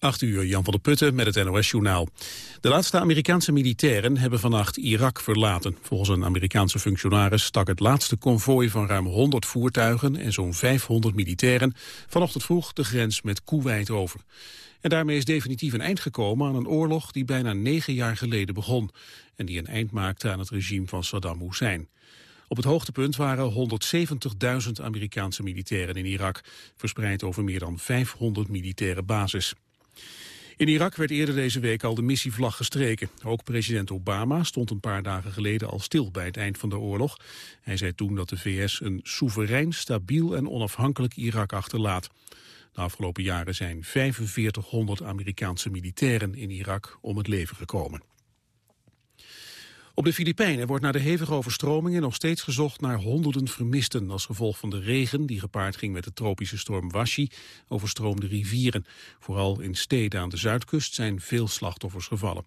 8 uur, Jan van der Putten met het NOS-journaal. De laatste Amerikaanse militairen hebben vannacht Irak verlaten. Volgens een Amerikaanse functionaris stak het laatste konvooi van ruim 100 voertuigen en zo'n 500 militairen vanochtend vroeg de grens met Kuwait over. En daarmee is definitief een eind gekomen aan een oorlog die bijna negen jaar geleden begon en die een eind maakte aan het regime van Saddam Hussein. Op het hoogtepunt waren 170.000 Amerikaanse militairen in Irak, verspreid over meer dan 500 militaire bases. In Irak werd eerder deze week al de missievlag gestreken. Ook president Obama stond een paar dagen geleden al stil bij het eind van de oorlog. Hij zei toen dat de VS een soeverein, stabiel en onafhankelijk Irak achterlaat. De afgelopen jaren zijn 4500 Amerikaanse militairen in Irak om het leven gekomen. Op de Filipijnen wordt na de hevige overstromingen nog steeds gezocht naar honderden vermisten als gevolg van de regen die gepaard ging met de tropische storm Washi overstroomde rivieren. Vooral in steden aan de zuidkust zijn veel slachtoffers gevallen.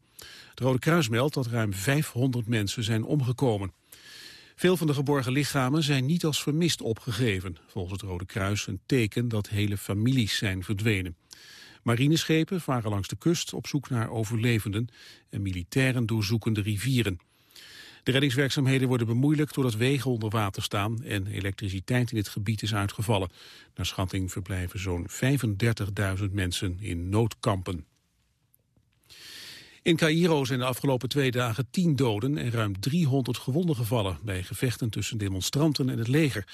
Het Rode Kruis meldt dat ruim 500 mensen zijn omgekomen. Veel van de geborgen lichamen zijn niet als vermist opgegeven. Volgens het Rode Kruis een teken dat hele families zijn verdwenen. Marineschepen varen langs de kust op zoek naar overlevenden en militairen doorzoeken de rivieren. De reddingswerkzaamheden worden bemoeilijkt doordat wegen onder water staan en elektriciteit in het gebied is uitgevallen. Naar schatting verblijven zo'n 35.000 mensen in noodkampen. In Cairo zijn de afgelopen twee dagen tien doden en ruim 300 gewonden gevallen bij gevechten tussen demonstranten en het leger.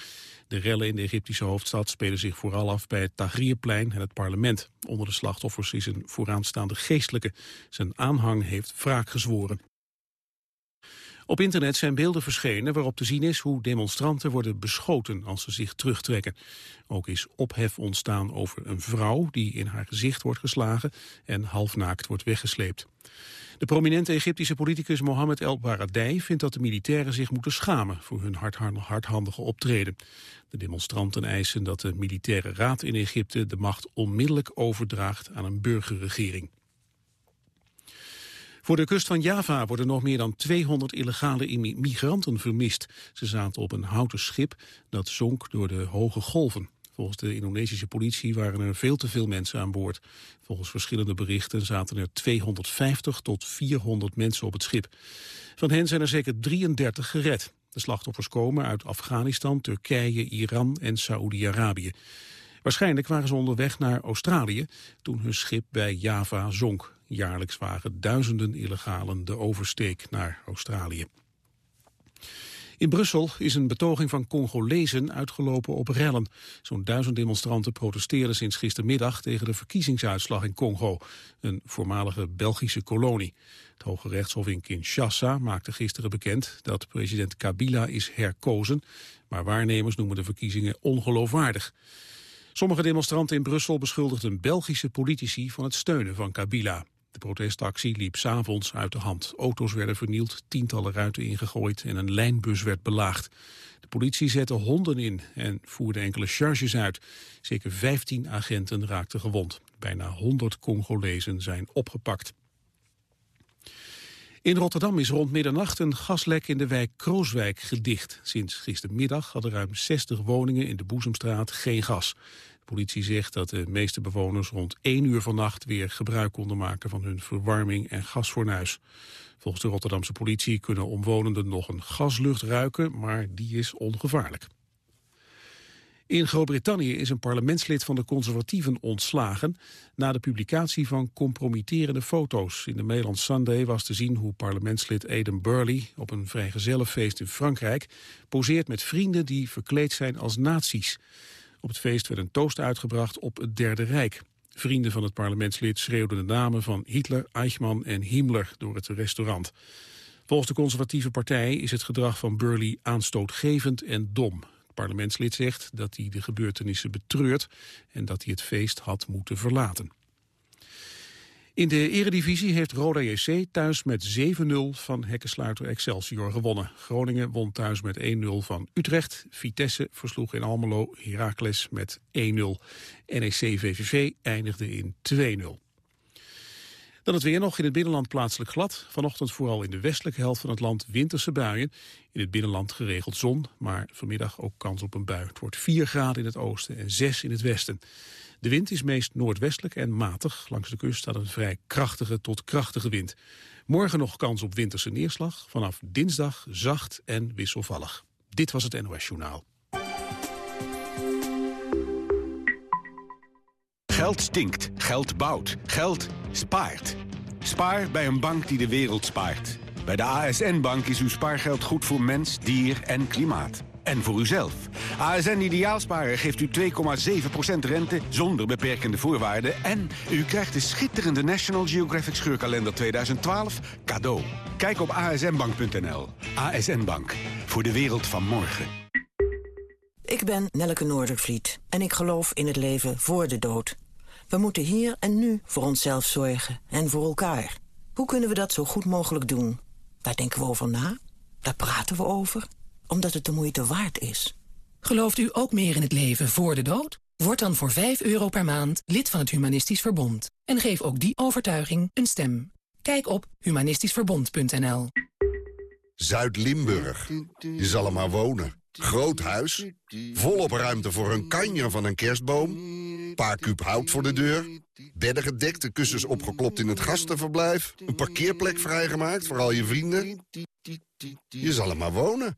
De rellen in de Egyptische hoofdstad spelen zich vooral af bij het Tahrirplein en het parlement. Onder de slachtoffers is een vooraanstaande geestelijke. Zijn aanhang heeft wraak gezworen. Op internet zijn beelden verschenen waarop te zien is hoe demonstranten worden beschoten als ze zich terugtrekken. Ook is ophef ontstaan over een vrouw die in haar gezicht wordt geslagen en halfnaakt wordt weggesleept. De prominente Egyptische politicus Mohammed El Baradei vindt dat de militairen zich moeten schamen voor hun hardhandige optreden. De demonstranten eisen dat de militaire raad in Egypte de macht onmiddellijk overdraagt aan een burgerregering. Voor de kust van Java worden nog meer dan 200 illegale migranten vermist. Ze zaten op een houten schip dat zonk door de hoge golven. Volgens de Indonesische politie waren er veel te veel mensen aan boord. Volgens verschillende berichten zaten er 250 tot 400 mensen op het schip. Van hen zijn er zeker 33 gered. De slachtoffers komen uit Afghanistan, Turkije, Iran en Saoedi-Arabië. Waarschijnlijk waren ze onderweg naar Australië toen hun schip bij Java zonk. Jaarlijks wagen duizenden illegalen de oversteek naar Australië. In Brussel is een betoging van Congolezen uitgelopen op rellen. Zo'n duizend demonstranten protesteerden sinds gistermiddag tegen de verkiezingsuitslag in Congo, een voormalige Belgische kolonie. Het Hoge Rechtshof in Kinshasa maakte gisteren bekend dat president Kabila is herkozen, maar waarnemers noemen de verkiezingen ongeloofwaardig. Sommige demonstranten in Brussel beschuldigden Belgische politici van het steunen van Kabila. De protestactie liep s'avonds uit de hand. Auto's werden vernield, tientallen ruiten ingegooid en een lijnbus werd belaagd. De politie zette honden in en voerde enkele charges uit. Zeker 15 agenten raakten gewond. Bijna 100 Congolezen zijn opgepakt. In Rotterdam is rond middernacht een gaslek in de wijk Krooswijk gedicht. Sinds gistermiddag hadden ruim 60 woningen in de Boezemstraat geen gas politie zegt dat de meeste bewoners rond 1 uur vannacht weer gebruik konden maken van hun verwarming en gasfornuis. Volgens de Rotterdamse politie kunnen omwonenden nog een gaslucht ruiken, maar die is ongevaarlijk. In Groot-Brittannië is een parlementslid van de conservatieven ontslagen na de publicatie van compromitterende foto's. In de Mail Sunday was te zien hoe parlementslid Aidan Burley op een vrijgezellenfeest in Frankrijk poseert met vrienden die verkleed zijn als nazi's. Op het feest werd een toast uitgebracht op het Derde Rijk. Vrienden van het parlementslid schreeuwden de namen van Hitler, Eichmann en Himmler door het restaurant. Volgens de conservatieve partij is het gedrag van Burley aanstootgevend en dom. Het parlementslid zegt dat hij de gebeurtenissen betreurt en dat hij het feest had moeten verlaten. In de eredivisie heeft Roda JC thuis met 7-0 van hekkensluiter Excelsior gewonnen. Groningen won thuis met 1-0 van Utrecht. Vitesse versloeg in Almelo Heracles met 1-0. NEC VVV eindigde in 2-0. Dan het weer nog in het binnenland plaatselijk glad. Vanochtend vooral in de westelijke helft van het land winterse buien. In het binnenland geregeld zon, maar vanmiddag ook kans op een bui. Het wordt 4 graden in het oosten en 6 in het westen. De wind is meest noordwestelijk en matig. Langs de kust staat een vrij krachtige tot krachtige wind. Morgen nog kans op winterse neerslag. Vanaf dinsdag zacht en wisselvallig. Dit was het NOS Journaal. Geld stinkt, geld bouwt, geld spaart. Spaar bij een bank die de wereld spaart. Bij de ASN-bank is uw spaargeld goed voor mens, dier en klimaat. En voor uzelf. ASN Ideaalsparen geeft u 2,7% rente zonder beperkende voorwaarden. En u krijgt de schitterende National Geographic Scheurkalender 2012 cadeau. Kijk op asnbank.nl. ASN Bank. Voor de wereld van morgen. Ik ben Nelleke Noordervliet en ik geloof in het leven voor de dood. We moeten hier en nu voor onszelf zorgen en voor elkaar. Hoe kunnen we dat zo goed mogelijk doen? Daar denken we over na, daar praten we over, omdat het de moeite waard is. Gelooft u ook meer in het leven voor de dood? Word dan voor 5 euro per maand lid van het Humanistisch Verbond. En geef ook die overtuiging een stem. Kijk op humanistischverbond.nl Zuid-Limburg. Je zal er maar wonen. Groot huis, volop ruimte voor een kanjer van een kerstboom... paar kuub hout voor de deur, bedden gedekt, de kussens opgeklopt in het gastenverblijf... een parkeerplek vrijgemaakt voor al je vrienden. Je zal er maar wonen.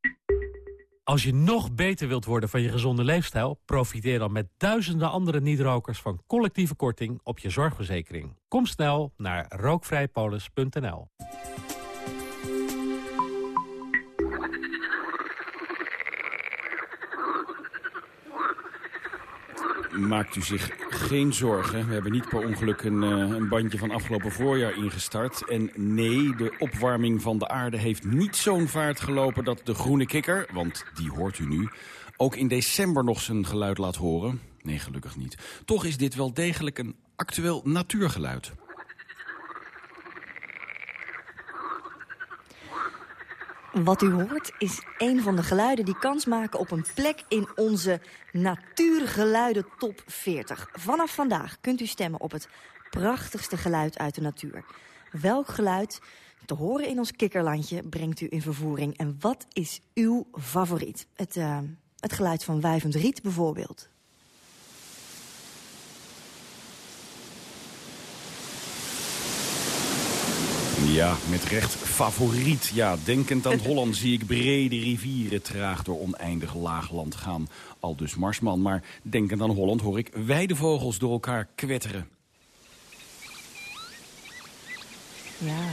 Als je nog beter wilt worden van je gezonde leefstijl... profiteer dan met duizenden andere niet-rokers van collectieve korting op je zorgverzekering. Kom snel naar rookvrijpolis.nl. Maakt u zich geen zorgen. We hebben niet per ongeluk een, uh, een, bandje van afgelopen voorjaar ingestart. En nee, de opwarming van de aarde heeft niet zo'n vaart gelopen... dat de groene kikker, want die hoort u nu... ook in december nog zijn geluid laat horen. Nee, gelukkig niet. Toch is dit wel degelijk een actueel natuurgeluid. Wat u hoort is een van de geluiden die kans maken op een plek in onze Natuurgeluiden Top 40. Vanaf vandaag kunt u stemmen op het prachtigste geluid uit de natuur. Welk geluid te horen in ons kikkerlandje brengt u in vervoering? En wat is uw favoriet? Het, uh, het geluid van wuivend riet bijvoorbeeld. Ja, met recht favoriet. Ja, denkend aan Holland zie ik brede rivieren traag door oneindig laagland gaan. Al dus Marsman, maar denkend aan Holland hoor ik weidevogels door elkaar kwetteren. Ja,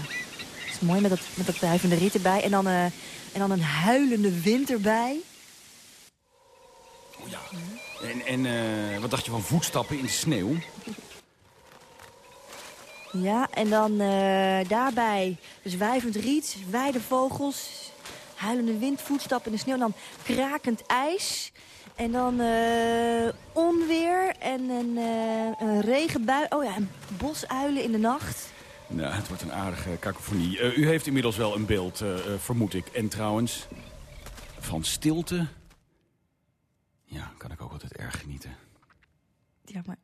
het is mooi met dat, met dat wuivende riet erbij en dan, uh, en dan een huilende wind erbij. Oh ja, en, en uh, wat dacht je van voetstappen in de sneeuw? Ja, en dan uh, daarbij dus riet, weidevogels, huilende wind, voetstappen in de sneeuw... en dan krakend ijs en dan uh, onweer en een, uh, een regenbui. Oh ja, en bosuilen in de nacht. Nou, het wordt een aardige kakofonie. u heeft inmiddels wel een beeld, vermoed ik. En trouwens, van stilte... Ja, kan ik ook altijd erg genieten. Ja, maar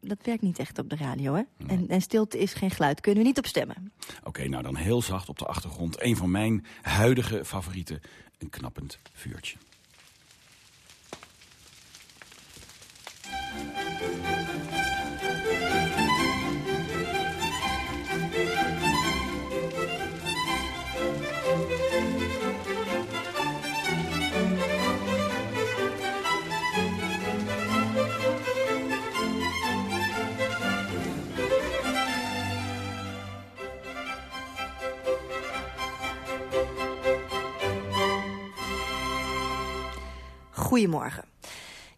dat werkt niet echt op de radio, hè? En, en, stilte is geen geluid. Kunnen we niet op stemmen. Oké, nou dan heel zacht op de achtergrond. Een van mijn huidige favorieten. Een knappend vuurtje. Goedemorgen.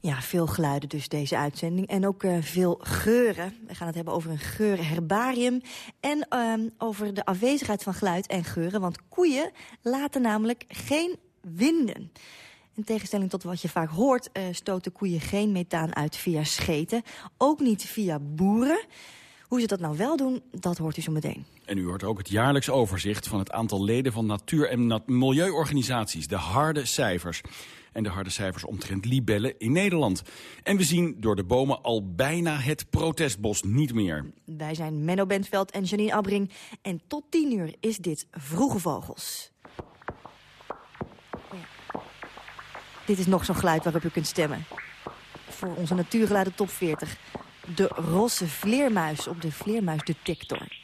Ja, veel geluiden dus deze uitzending. En ook uh, veel geuren. We gaan het hebben over een geurherbarium. En um, over de afwezigheid van geluid en geuren. Want koeien laten namelijk geen winden. In tegenstelling tot wat je vaak hoort... Uh, stoten koeien geen methaan uit via scheten. Ook niet via boeren. Hoe ze dat nou wel doen, dat hoort u zo meteen. En u hoort ook het jaarlijks overzicht van het aantal leden van natuur- en milieuorganisaties. De harde cijfers. En de harde cijfers omtrent libellen in Nederland. En we zien door de bomen al bijna het protestbos niet meer. Wij zijn Menno Bentveld en Janine Abbring. En tot tien uur is dit Vroege Vogels. Oh. Dit is nog zo'n geluid waarop u kunt stemmen. Voor onze natuurgeluiden top 40 de rosse vleermuis op de vleermuisdetector.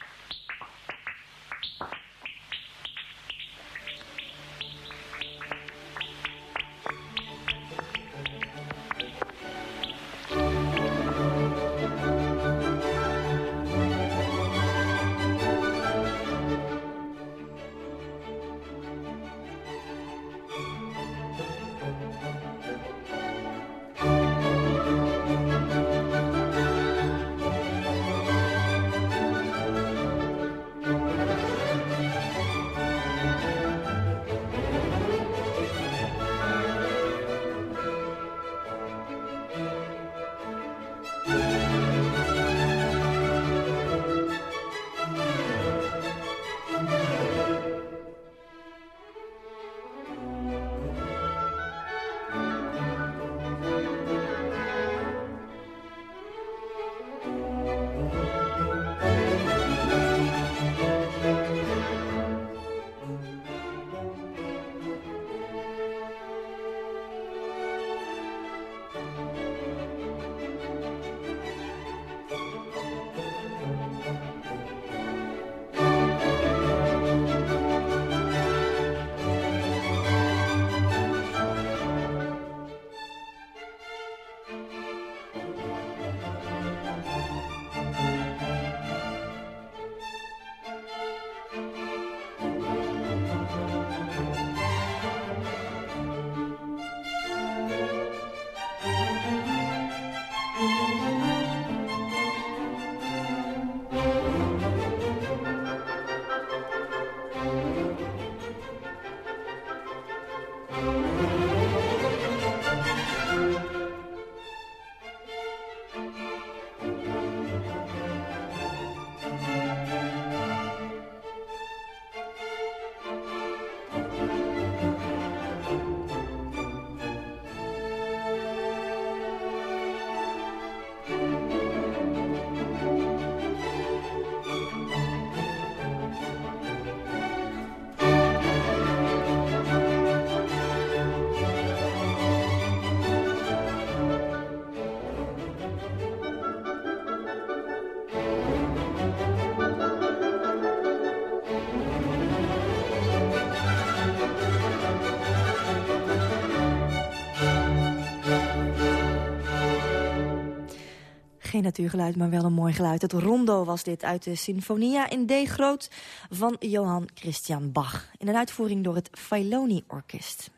Geen natuurgeluid, maar wel een mooi geluid. Het rondo was dit uit de Sinfonia in D groot van Johann Christian Bach. In een uitvoering door het Filoni Orkest.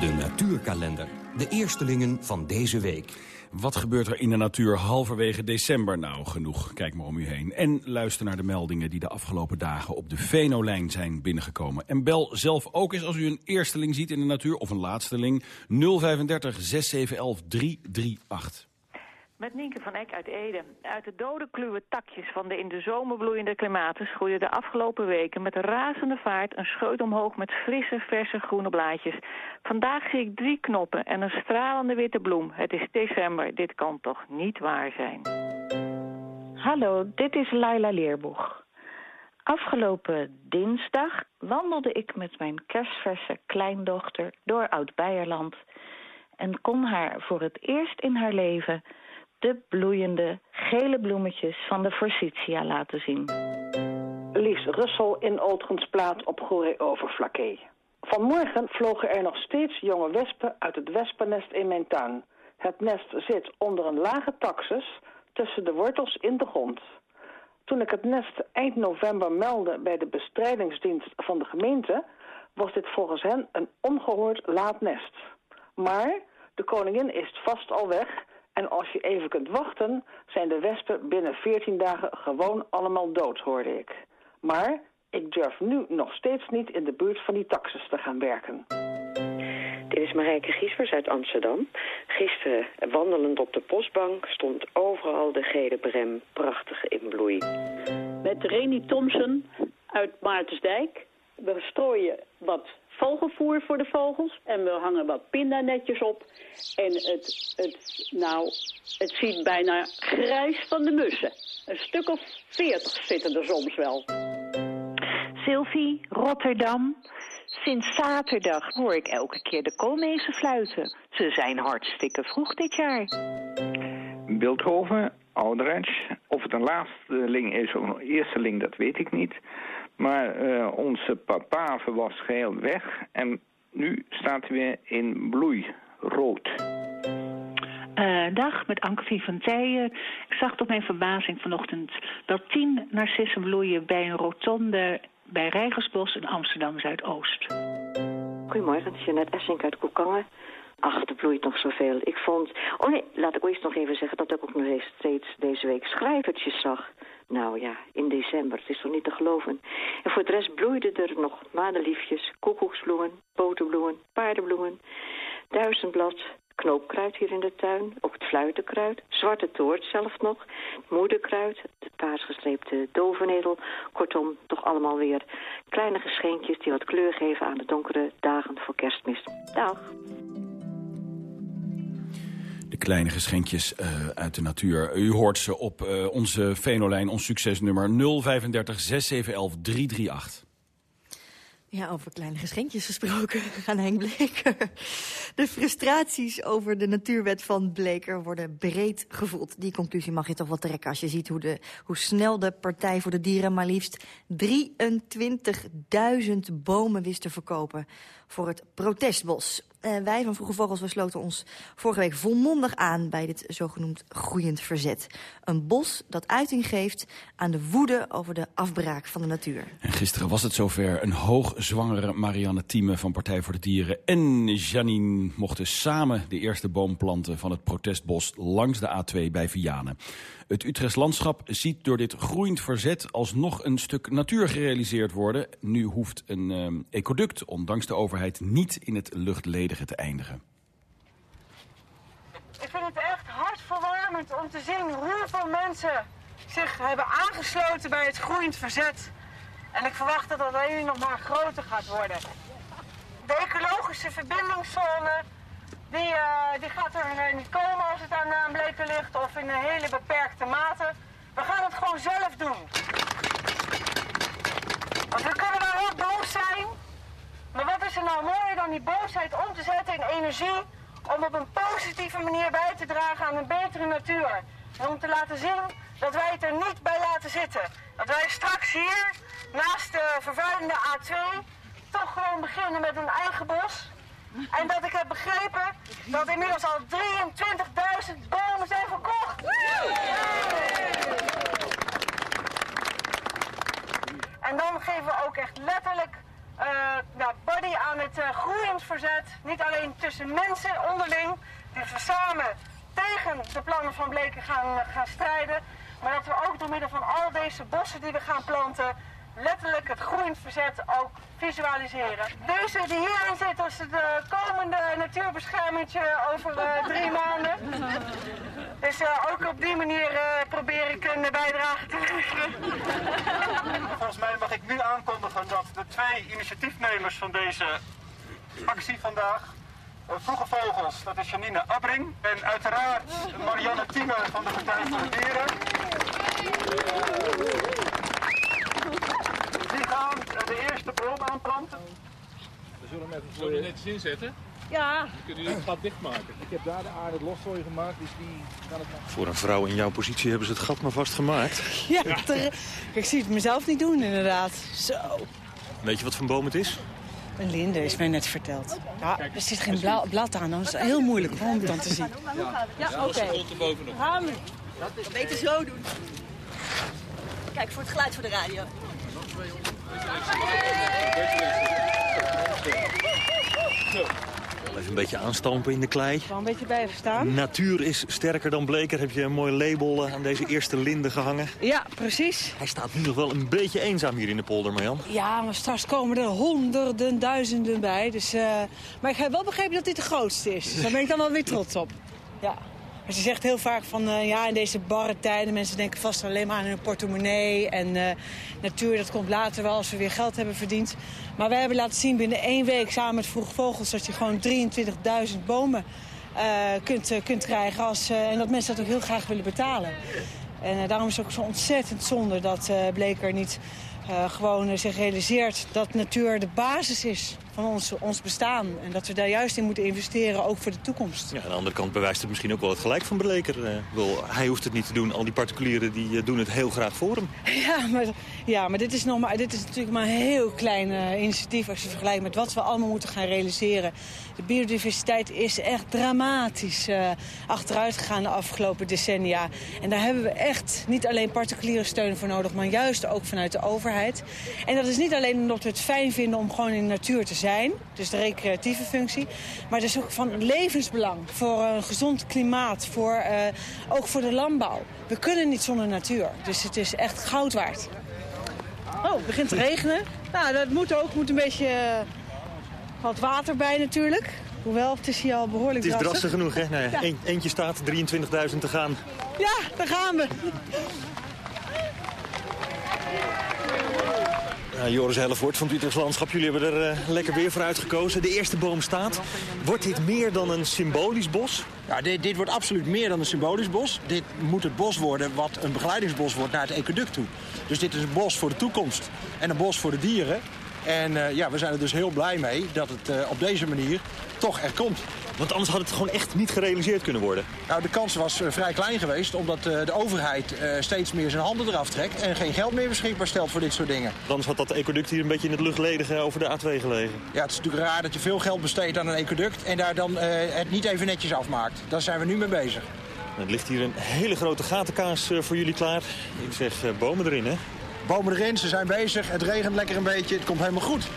De natuurkalender. De eerstelingen van deze week. Wat gebeurt er in de natuur halverwege december? Nou, genoeg. Kijk maar om u heen. En luister naar de meldingen die de afgelopen dagen op de Venolijn zijn binnengekomen. En bel zelf ook eens als u een eersteling ziet in de natuur of een laatsteling. 035 6711 338. Met Nienke van Eck uit Ede. Uit de dode kluwe takjes van de in de zomer bloeiende klimaten groeide de afgelopen weken met razende vaart een scheut omhoog met frisse, verse groene blaadjes. Vandaag zie ik drie knoppen en een stralende witte bloem. Het is december, dit kan toch niet waar zijn? Hallo, dit is Laila Leerboeg. Afgelopen dinsdag wandelde ik met mijn kerstverse kleindochter door Oud-Beierland... en kon haar voor het eerst in haar leven de bloeiende gele bloemetjes van de forsythia laten zien. Lies Russel in Ootgensplaat op Goeree-Overflakkee. Vanmorgen vlogen er nog steeds jonge wespen uit het wespennest in mijn tuin. Het nest zit onder een lage taxus tussen de wortels in de grond. Toen ik het nest eind november meldde bij de bestrijdingsdienst van de gemeente... was dit volgens hen een ongehoord laat nest. Maar De koningin is vast al weg en als je even kunt wachten... zijn de wespen binnen 14 dagen gewoon allemaal dood, hoorde ik. Maar ik durf nu nog steeds niet in de buurt van die taxes te gaan werken. Dit is Marijke Giesvers uit Amsterdam. Gisteren, wandelend op de postbank, stond overal de gele brem prachtig in bloei. Met Reni Thompson uit Maartensdijk. We strooien wat vogelvoer voor de vogels en we hangen wat pindanetjes op. En het, het, nou, het ziet bijna grijs van de mussen. Een stuk of veertig zitten er soms wel. Sylvie, Rotterdam. Sinds zaterdag hoor ik elke keer de koolmezen fluiten. Ze zijn hartstikke vroeg dit jaar. Beeldhoven, Ouderensch. Of het een laatsteling is of een eersteling, dat weet ik niet. Maar uh, onze papaver was geheel weg en nu staat hij weer in bloei, rood. Uh, dag, met Anke van Tijen. Ik zag tot mijn verbazing vanochtend dat tien narcissen bloeien bij een rotonde bij Rijgersbos in Amsterdam Zuidoost. Goedemorgen, het is Jeanette Essink uit Koekangen. Ach, er bloeit nog zoveel. Ik vond... Oh nee, laat ik eerst nog even zeggen dat ik ook nog eens steeds deze week schrijvertjes zag. Nou ja, in december, het is toch niet te geloven. En voor de rest bloeiden er nog madeliefjes, koekoeksbloemen, boterbloemen, paardenbloemen, duizendblad, knoopkruid hier in de tuin, ook het fluitenkruid, zwarte toort zelf nog, moederkruid, de paarsgestreepte dovenedel. Kortom, toch allemaal weer kleine geschenkjes die wat kleur geven aan de donkere dagen voor kerstmis. Dag! De kleine geschenkjes uh, uit de natuur. U hoort ze op uh, onze Venolijn, ons succesnummer 035 6711 338. Ja, over kleine geschenkjes gesproken aan Henk Bleker. De frustraties over de natuurwet van Bleker worden breed gevoeld. Die conclusie mag je toch wel trekken als je ziet hoe, de, hoe snel de Partij voor de Dieren... maar liefst 23.000 bomen wist te verkopen voor het protestbos. Uh, wij van Vroege Vogels we sloten ons vorige week volmondig aan... bij dit zogenoemd groeiend verzet. Een bos dat uiting geeft aan de woede over de afbraak van de natuur. En gisteren was het zover. Een hoogzwangere Marianne Thieme van Partij voor de Dieren... en Janine mochten samen de eerste boom planten van het protestbos... langs de A2 bij Vianen. Het Utrechts landschap ziet door dit groeiend verzet alsnog een stuk natuur gerealiseerd worden. Nu hoeft een um, ecoduct, ondanks de overheid, niet in het luchtledige te eindigen. Ik vind het echt hartverwarmend om te zien hoeveel mensen zich hebben aangesloten bij het groeiend verzet. En ik verwacht dat dat alleen nog maar groter gaat worden. De ecologische verbindingszone die, uh, die gaat er niet komen als het aan bleke ligt of in een hele beperkte mate. We gaan het gewoon zelf doen. Want we kunnen wel heel boos zijn. Maar wat is er nou mooier dan die boosheid om te zetten in energie... om op een positieve manier bij te dragen aan een betere natuur. En om te laten zien dat wij het er niet bij laten zitten. Dat wij straks hier, naast de vervuilende A2... toch gewoon beginnen met een eigen bos... En dat ik heb begrepen dat inmiddels al 23.000 bomen zijn verkocht. En dan geven we ook echt letterlijk uh, ja, body aan het uh, groeiend verzet. Niet alleen tussen mensen onderling, die samen tegen de plannen van Bleken gaan, gaan strijden. Maar dat we ook door middel van al deze bossen die we gaan planten letterlijk het groeiend verzet ook visualiseren. Deze die hierin zit is de komende natuurbescherming over uh, drie maanden. Dus uh, ook op die manier probeer ik een bijdrage te leveren. Volgens mij mag ik nu aankondigen dat de twee initiatiefnemers van deze actie vandaag Vroege Vogels, dat is Janine Abbring. En uiteraard Marianne Thieme van de Partij voor de Dieren. Gaan de eerste boom aanplanten. We zullen hem even je netjes inzetten. Ja. Dan kunnen jullie het gat dichtmaken. Ik heb daar de aarde los voor je gemaakt, dus die kan het maken. Voor een vrouw in jouw positie hebben ze het gat maar vast gemaakt. Ja, ik zie het mezelf niet doen inderdaad. Zo. Weet je wat voor boom het is? Een linde is mij net verteld. Ja, er zit geen blad aan, dan is het heel moeilijk om het dan te zien. Ja, oké. Okay. Gaan we. Beter zo doen. Kijk, voor het geluid voor de radio. Even een beetje aanstampen in de klei. Wel een beetje blijven staan. Natuur is sterker dan bleker. Heb je een mooi label eh, aan deze eerste linde gehangen. Ja, precies. Hij staat nu nog wel een beetje eenzaam hier in de polder, Marjan. Ja, maar straks komen er honderden, duizenden bij. Dus, uh, maar ik heb wel begrepen dat dit de grootste is. Dus daar ben ik dan wel weer trots op. Ja. Maar ze zegt heel vaak van, uh, ja, in deze barre tijden... mensen denken vast alleen maar aan hun portemonnee. En uh, natuur, dat komt later wel als we weer geld hebben verdiend. Maar wij hebben laten zien binnen één week samen met Vroege Vogels... dat je gewoon 23.000 bomen uh, kunt, kunt krijgen. Als, en dat mensen dat ook heel graag willen betalen. En daarom is het ook zo ontzettend zonde dat Bleker niet gewoon zich realiseert... dat natuur de basis is van ons, ons bestaan. En dat we daar juist in moeten investeren, ook voor de toekomst. Ja, aan de andere kant bewijst het misschien ook wel het gelijk van Bleker. Uh, wil, hij hoeft het niet te doen, al die particulieren die uh, doen het heel graag voor hem. Ja, maar, ja, maar dit, is nog maar, dit is natuurlijk maar een heel klein uh, initiatief... als je vergelijkt met wat we allemaal moeten gaan realiseren. De biodiversiteit is echt dramatisch achteruit gegaan de afgelopen decennia. En daar hebben we echt niet alleen particuliere steun voor nodig... maar juist ook vanuit de overheid. En dat is niet alleen omdat we het fijn vinden om gewoon in de natuur te zijn zijn, dus de recreatieve functie. Maar het is ook van levensbelang voor een gezond klimaat, voor, uh, ook voor de landbouw. We kunnen niet zonder natuur, dus het is echt goud waard. Oh, het begint te regenen. Nou, dat moet ook. moet een beetje uh, wat water bij natuurlijk. Hoewel, het is hier al behoorlijk Het is drassig. genoeg, hè? Nee, ja. eentje staat, 23.000 te gaan. Ja, daar gaan we. Joris Hellevoort van het Landschap, jullie hebben er uh, lekker weer voor uitgekozen. De eerste boom staat. Wordt dit meer dan een symbolisch bos? Ja, dit, dit, wordt absoluut meer dan een symbolisch bos. Dit moet het bos worden wat een begeleidingsbos wordt naar het ecoduct toe. Dus dit is een bos voor de toekomst en een bos voor de dieren. En uh, ja, we zijn er dus heel blij mee dat het op deze manier toch er komt. Want anders had het gewoon echt niet gerealiseerd kunnen worden. Nou, de kans was uh, vrij klein geweest, omdat uh, de overheid uh, steeds meer zijn handen eraf trekt... en geen geld meer beschikbaar stelt voor dit soort dingen. Anders had dat ecoduct hier een beetje in het luchtledige over de A2 gelegen. Ja, het is natuurlijk raar dat je veel geld besteedt aan een ecoduct... en daar dan het niet even netjes afmaakt. Daar zijn we nu mee bezig. Er ligt hier een hele grote gatenkaas voor jullie klaar. Ik zeg bomen erin, hè? Bomen erin, ze zijn bezig. Het regent lekker een beetje, het komt helemaal goed.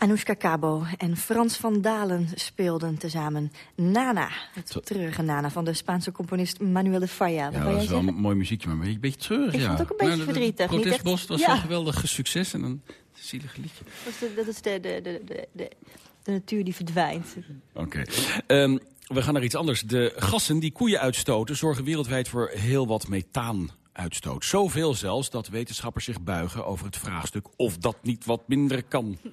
Anoushka Cabo en Frans van Dalen speelden tezamen Nana. Het treurige Nana van de Spaanse componist Manuel de Falla. Ja, dat is wel een mooi muziekje, maar een beetje treurig. Ik ja. vond het ook een beetje maar, verdrietig. Het protestbos was ja. een geweldig succes en een zielig liedje. Dat is de, dat is de, de, de, de, de, de natuur die verdwijnt. Oké. Okay. Um, we gaan naar iets anders. De gassen die koeien uitstoten zorgen wereldwijd voor heel wat methaan uitstoot. Zoveel zelfs dat wetenschappers zich buigen over het vraagstuk of dat niet wat minder kan.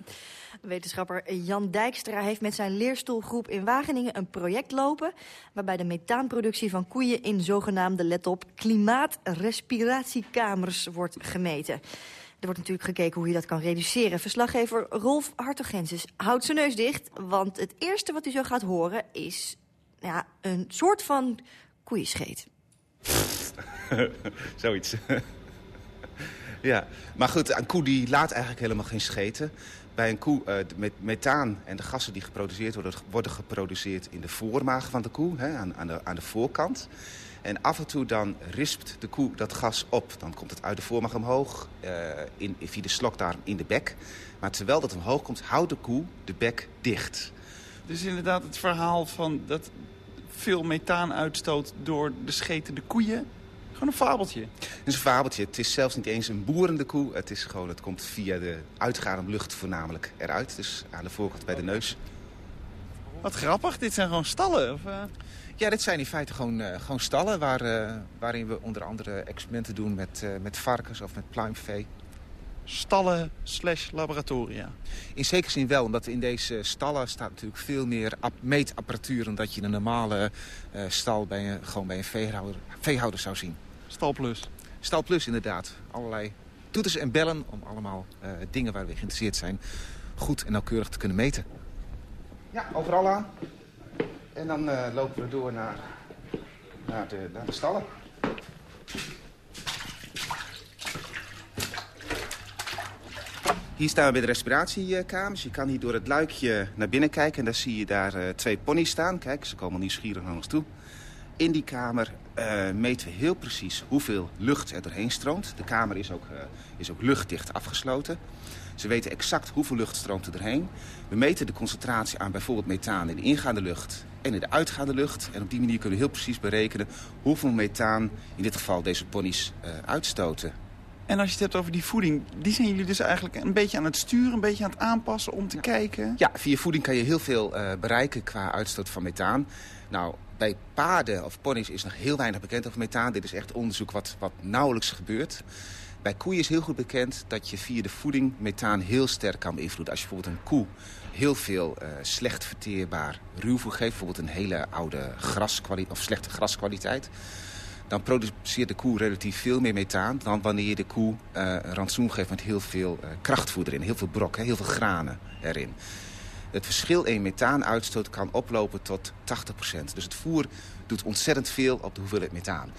Wetenschapper Jan Dijkstra heeft met zijn leerstoelgroep in Wageningen een project lopen... waarbij de methaanproductie van koeien in zogenaamde, let op, klimaatrespiratiekamers wordt gemeten. Er wordt natuurlijk gekeken hoe je dat kan reduceren. Verslaggever Rolf Hartogensis houdt zijn neus dicht, want het eerste wat u zo gaat horen is ja, een soort van koeienscheet. Zoiets. ja, maar goed, een koe die laat eigenlijk helemaal geen scheten. Bij een koe, uh, met methaan en de gassen die geproduceerd worden... worden geproduceerd in de voormaag van de koe, hè, aan, aan, de, aan de voorkant. En af en toe dan rispt de koe dat gas op. Dan komt het uit de voormaag omhoog, uh, in, via de slokdarm in de bek. Maar terwijl dat omhoog komt, houdt de koe de bek dicht. Dus inderdaad het verhaal van dat veel methaan uitstoot door de schetende koeien... Gewoon een fabeltje. Het is een fabeltje. Het is zelfs niet eens een boerende koe. Het, is gewoon, het komt via de uitgaande lucht voornamelijk eruit. Dus aan de voorkant bij de neus. Wat grappig, dit zijn gewoon stallen. Of, uh... Ja, dit zijn in feite gewoon, uh, gewoon stallen waar, uh, waarin we onder andere experimenten doen met, met varkens of met pluimvee. Stallen slash laboratoria? In zekere zin wel, omdat in deze stallen staat natuurlijk veel meer meetapparatuur... dan dat je in een normale stal bij een, gewoon bij een veehouder, veehouder zou zien. Stal Plus? Stal Plus, inderdaad. Allerlei toeters en bellen om allemaal dingen waar we geïnteresseerd zijn... goed en nauwkeurig te kunnen meten. Ja, overal aan. En dan uh, lopen we door naar, naar, de, naar de stallen. Hier staan we bij de respiratiekamers. Je kan hier door het luikje naar binnen kijken. En daar zie je daar uh, twee ponies staan. Kijk, ze komen nieuwsgierig naar ons toe. In die kamer uh, meten we heel precies hoeveel lucht er doorheen stroomt. De kamer is ook, uh, is ook luchtdicht afgesloten. Ze weten exact hoeveel lucht stroomt er doorheen. We meten de concentratie aan bijvoorbeeld methaan in de ingaande lucht en in de uitgaande lucht. En op die manier kunnen we heel precies berekenen hoeveel methaan in dit geval deze ponies uh, uitstoten. En als je het hebt over die voeding, die zijn jullie dus eigenlijk een beetje aan het sturen, een beetje aan het aanpassen om te ja. kijken? Ja, via voeding kan je heel veel uh, bereiken qua uitstoot van methaan. Nou, bij paarden of ponies is nog heel weinig bekend over methaan. Dit is echt onderzoek wat, wat nauwelijks gebeurt. Bij koeien is heel goed bekend dat je via de voeding methaan heel sterk kan beïnvloeden. Als je bijvoorbeeld een koe heel veel uh, slecht verteerbaar ruwvoer geeft... bijvoorbeeld een hele oude graskwaliteit of slechte graskwaliteit... dan produceert de koe relatief veel meer methaan... dan wanneer je de koe uh, rantsoen geeft met heel veel uh, krachtvoer erin. Heel veel brok, heel veel granen erin. Het verschil in methaanuitstoot kan oplopen tot 80%. Dus het voer doet ontzettend veel op de hoeveelheid methaan.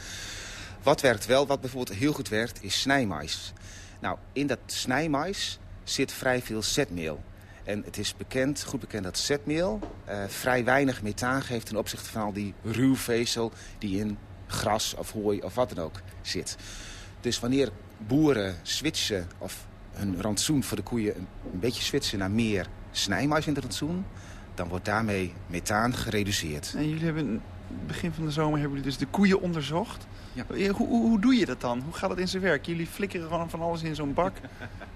Wat werkt wel, wat bijvoorbeeld heel goed werkt, is snijmais. Nou, in dat snijmais zit vrij veel zetmeel. En het is bekend, goed bekend dat zetmeel uh, vrij weinig methaan geeft... ten opzichte van al die ruwvezel die in gras of hooi of wat dan ook zit. Dus wanneer boeren switchen of hun rantsoen voor de koeien een beetje switchen naar meer snijmais in het rantsoen... dan wordt daarmee methaan gereduceerd. En jullie hebben begin van de zomer hebben jullie dus de koeien onderzocht. Ja. Hoe, hoe, hoe, doe je dat dan? Hoe gaat het in zijn werk? Jullie flikkeren gewoon van alles in zo'n bak.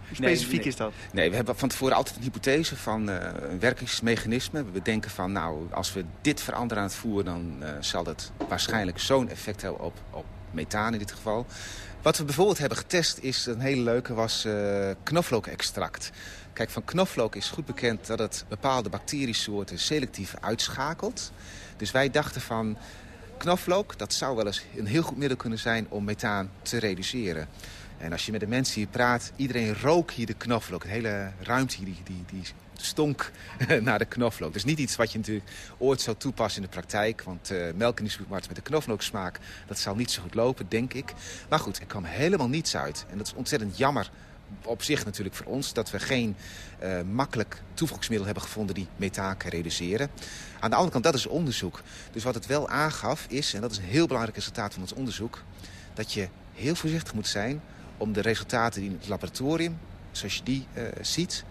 Hoe specifiek nee, nee. is dat? Nee, we hebben van tevoren altijd een hypothese van uh, een werkingsmechanisme. We denken van, nou, als we dit veranderen aan het voer... dan uh, zal dat waarschijnlijk zo'n effect hebben op, op methaan in dit geval. Wat we bijvoorbeeld hebben getest is, een hele leuke, was uh, knoflookextract. Kijk, van knoflook is goed bekend dat het bepaalde bacteriesoorten selectief uitschakelt. Dus wij dachten van knoflook, dat zou wel eens een heel goed middel kunnen zijn om methaan te reduceren. En als je met de mensen hier praat, iedereen rook hier de knoflook. De hele ruimte hier, die, die, die stonk naar de knoflook. Dus niet iets wat je natuurlijk ooit zou toepassen in de praktijk. Want uh, melk in de supermarkt met de knoflooksmaak, dat zal niet zo goed lopen, denk ik. Maar goed, er kwam helemaal niets uit. En dat is ontzettend jammer op zich natuurlijk voor ons... dat we geen uh, makkelijk toevoegingsmiddel hebben gevonden die methaan kan reduceren. Aan de andere kant, dat is onderzoek. Dus wat het wel aangaf is, en dat is een heel belangrijk resultaat van ons onderzoek... dat je heel voorzichtig moet zijn om de resultaten die in het laboratorium, zoals je die uh, ziet...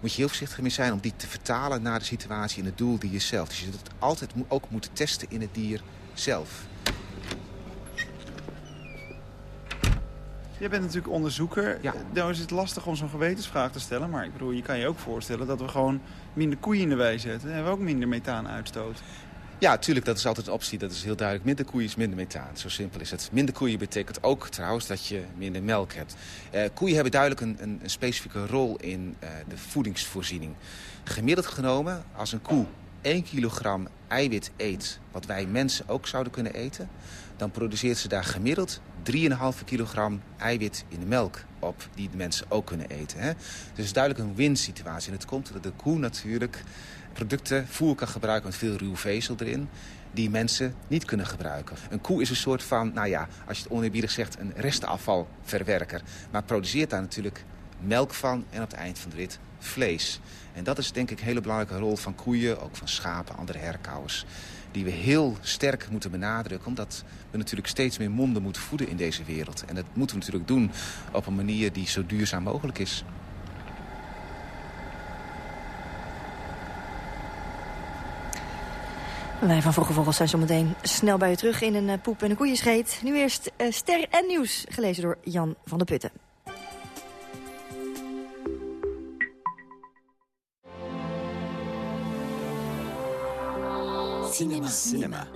moet je heel voorzichtig mee zijn om die te vertalen naar de situatie en het doel die je zelf. Dus je zult het altijd ook moeten testen in het dier zelf. Jij bent natuurlijk onderzoeker. Ja. Nou is het lastig om zo'n gewetensvraag te stellen. Maar ik bedoel, je kan je ook voorstellen dat we gewoon minder koeien in de wei zetten. En we ook minder methaan uitstoot. Ja, natuurlijk, dat is altijd een optie. Dat is heel duidelijk. Minder koeien is minder methaan. Zo simpel is het. Minder koeien betekent ook trouwens dat je minder melk hebt. Uh, koeien hebben duidelijk een, een, een specifieke rol in uh, de voedingsvoorziening. Gemiddeld genomen, als een koe 1 kilogram eiwit eet... wat wij mensen ook zouden kunnen eten... dan produceert ze daar gemiddeld 3,5 kilogram eiwit in de melk op... die de mensen ook kunnen eten. Hè? Dus het is duidelijk een win-situatie. En het komt dat de koe natuurlijk producten, voer kan gebruiken met veel ruw vezel erin... die mensen niet kunnen gebruiken. Een koe is een soort van, nou ja, als je het oneerbiedig zegt... een restafvalverwerker. Maar produceert daar natuurlijk melk van en op het eind van de rit vlees. En dat is denk ik een hele belangrijke rol van koeien, ook van schapen, andere herkauwers. Die we heel sterk moeten benadrukken, omdat we natuurlijk steeds meer monden moeten voeden in deze wereld. En dat moeten we natuurlijk doen op een manier die zo duurzaam mogelijk is. Wij van Vroege zijn zometeen snel bij je terug in een uh, poep en een koeienscheet. Nu eerst uh, Ster en Nieuws, gelezen door Jan van der Putten. Cinema. Cinema.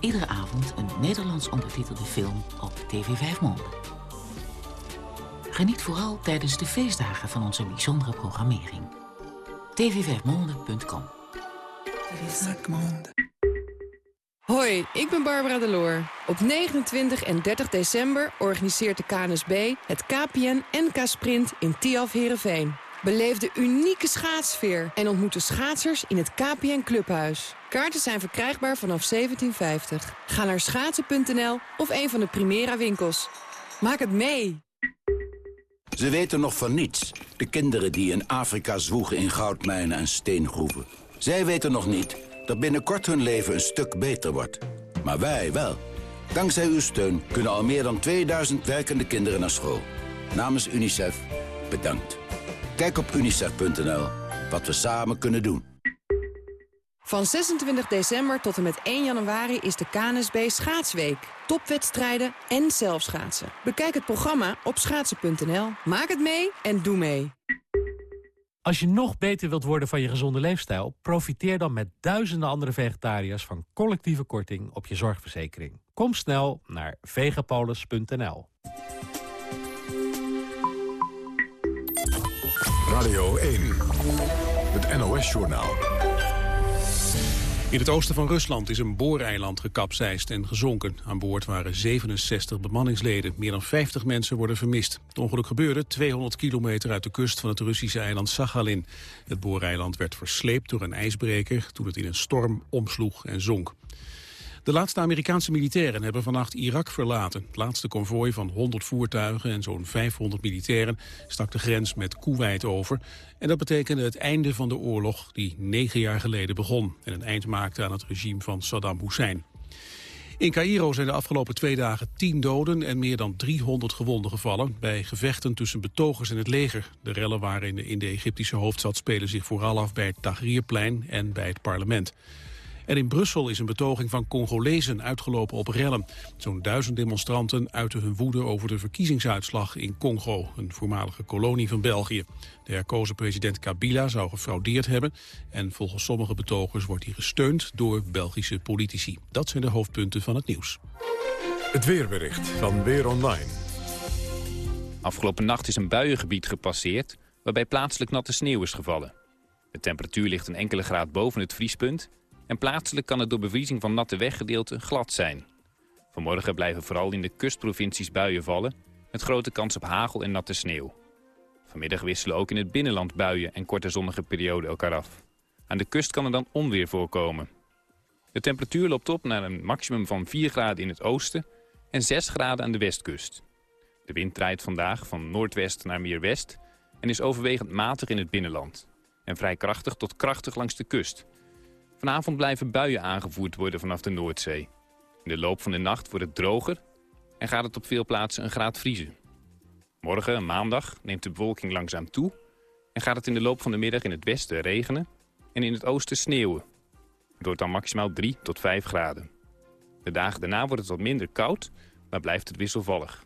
Iedere avond een Nederlands ondertitelde film op TV 5 Monde. Geniet vooral tijdens de feestdagen van onze bijzondere programmering. tv5monde.com Hoi, ik ben Barbara Deloor. Op 29 en 30 december organiseert de KNSB het KPN NK Sprint in Tiaf Herenveen. Beleef de unieke schaatsfeer en ontmoet de schaatsers in het KPN Clubhuis. Kaarten zijn verkrijgbaar vanaf 1750. Ga naar schaatsen.nl of een van de Primera winkels. Maak het mee! Ze weten nog van niets. De kinderen die in Afrika zwoegen in goudmijnen en steengroeven. Zij weten nog niet dat binnenkort hun leven een stuk beter wordt. Maar wij wel. Dankzij uw steun kunnen al meer dan 2000 werkende kinderen naar school. Namens UNICEF, bedankt. Kijk op unicef.nl wat we samen kunnen doen. Van 26 december tot en met 1 januari is de KNSB Schaatsweek. Topwedstrijden en zelfschaatsen. Bekijk het programma op schaatsen.nl. Maak het mee en doe mee. Als je nog beter wilt worden van je gezonde leefstijl... profiteer dan met duizenden andere vegetariërs... van collectieve korting op je zorgverzekering. Kom snel naar vegapolis.nl. Radio 1, het NOS-journaal. In het oosten van Rusland is een booreiland gekapseist en gezonken. Aan boord waren 67 bemanningsleden. Meer dan 50 mensen worden vermist. Het ongeluk gebeurde 200 kilometer uit de kust van het Russische eiland Sachalin. Het booreiland werd versleept door een ijsbreker toen het in een storm omsloeg en zonk. De laatste Amerikaanse militairen hebben vannacht Irak verlaten. Het laatste konvooi van 100 voertuigen en zo'n 500 militairen stak de grens met Kuwait over. En dat betekende het einde van de oorlog die negen jaar geleden begon en een eind maakte aan het regime van Saddam Hussein. In Cairo zijn de afgelopen twee dagen tien doden en meer dan 300 gewonden gevallen bij gevechten tussen betogers en het leger. De rellen waren in de, Egyptische hoofdstad spelen zich vooral af bij het Tahrirplein en bij het parlement. En in Brussel is een betoging van Congolezen uitgelopen op rellen. Zo'n duizend demonstranten uiten hun woede over de verkiezingsuitslag in Congo, een voormalige kolonie van België. De herkozen president Kabila zou gefraudeerd hebben en volgens sommige betogers wordt hij gesteund door Belgische politici. Dat zijn de hoofdpunten van het nieuws. Het weerbericht van Weer Online. Afgelopen nacht is een buiengebied gepasseerd waarbij plaatselijk natte sneeuw is gevallen. De temperatuur ligt een enkele graad boven het vriespunt en plaatselijk kan het door bevriezing van natte weggedeelten glad zijn. Vanmorgen blijven vooral in de kustprovincies buien vallen... met grote kans op hagel en natte sneeuw. Vanmiddag wisselen ook in het binnenland buien en korte zonnige perioden elkaar af. Aan de kust kan er dan onweer voorkomen. De temperatuur loopt op naar een maximum van 4 graden in het oosten... en 6 graden aan de westkust. De wind draait vandaag van noordwest naar meer west... en is overwegend matig in het binnenland. En vrij krachtig tot krachtig langs de kust... Vanavond blijven buien aangevoerd worden vanaf de Noordzee. In de loop van de nacht wordt het droger en gaat het op veel plaatsen een graad vriezen. Morgen, maandag, neemt de bewolking langzaam toe... en gaat het in de loop van de middag in het westen regenen en in het oosten sneeuwen. Het wordt dan maximaal 3 tot 5 graden. De dagen daarna wordt het wat minder koud, maar blijft het wisselvallig.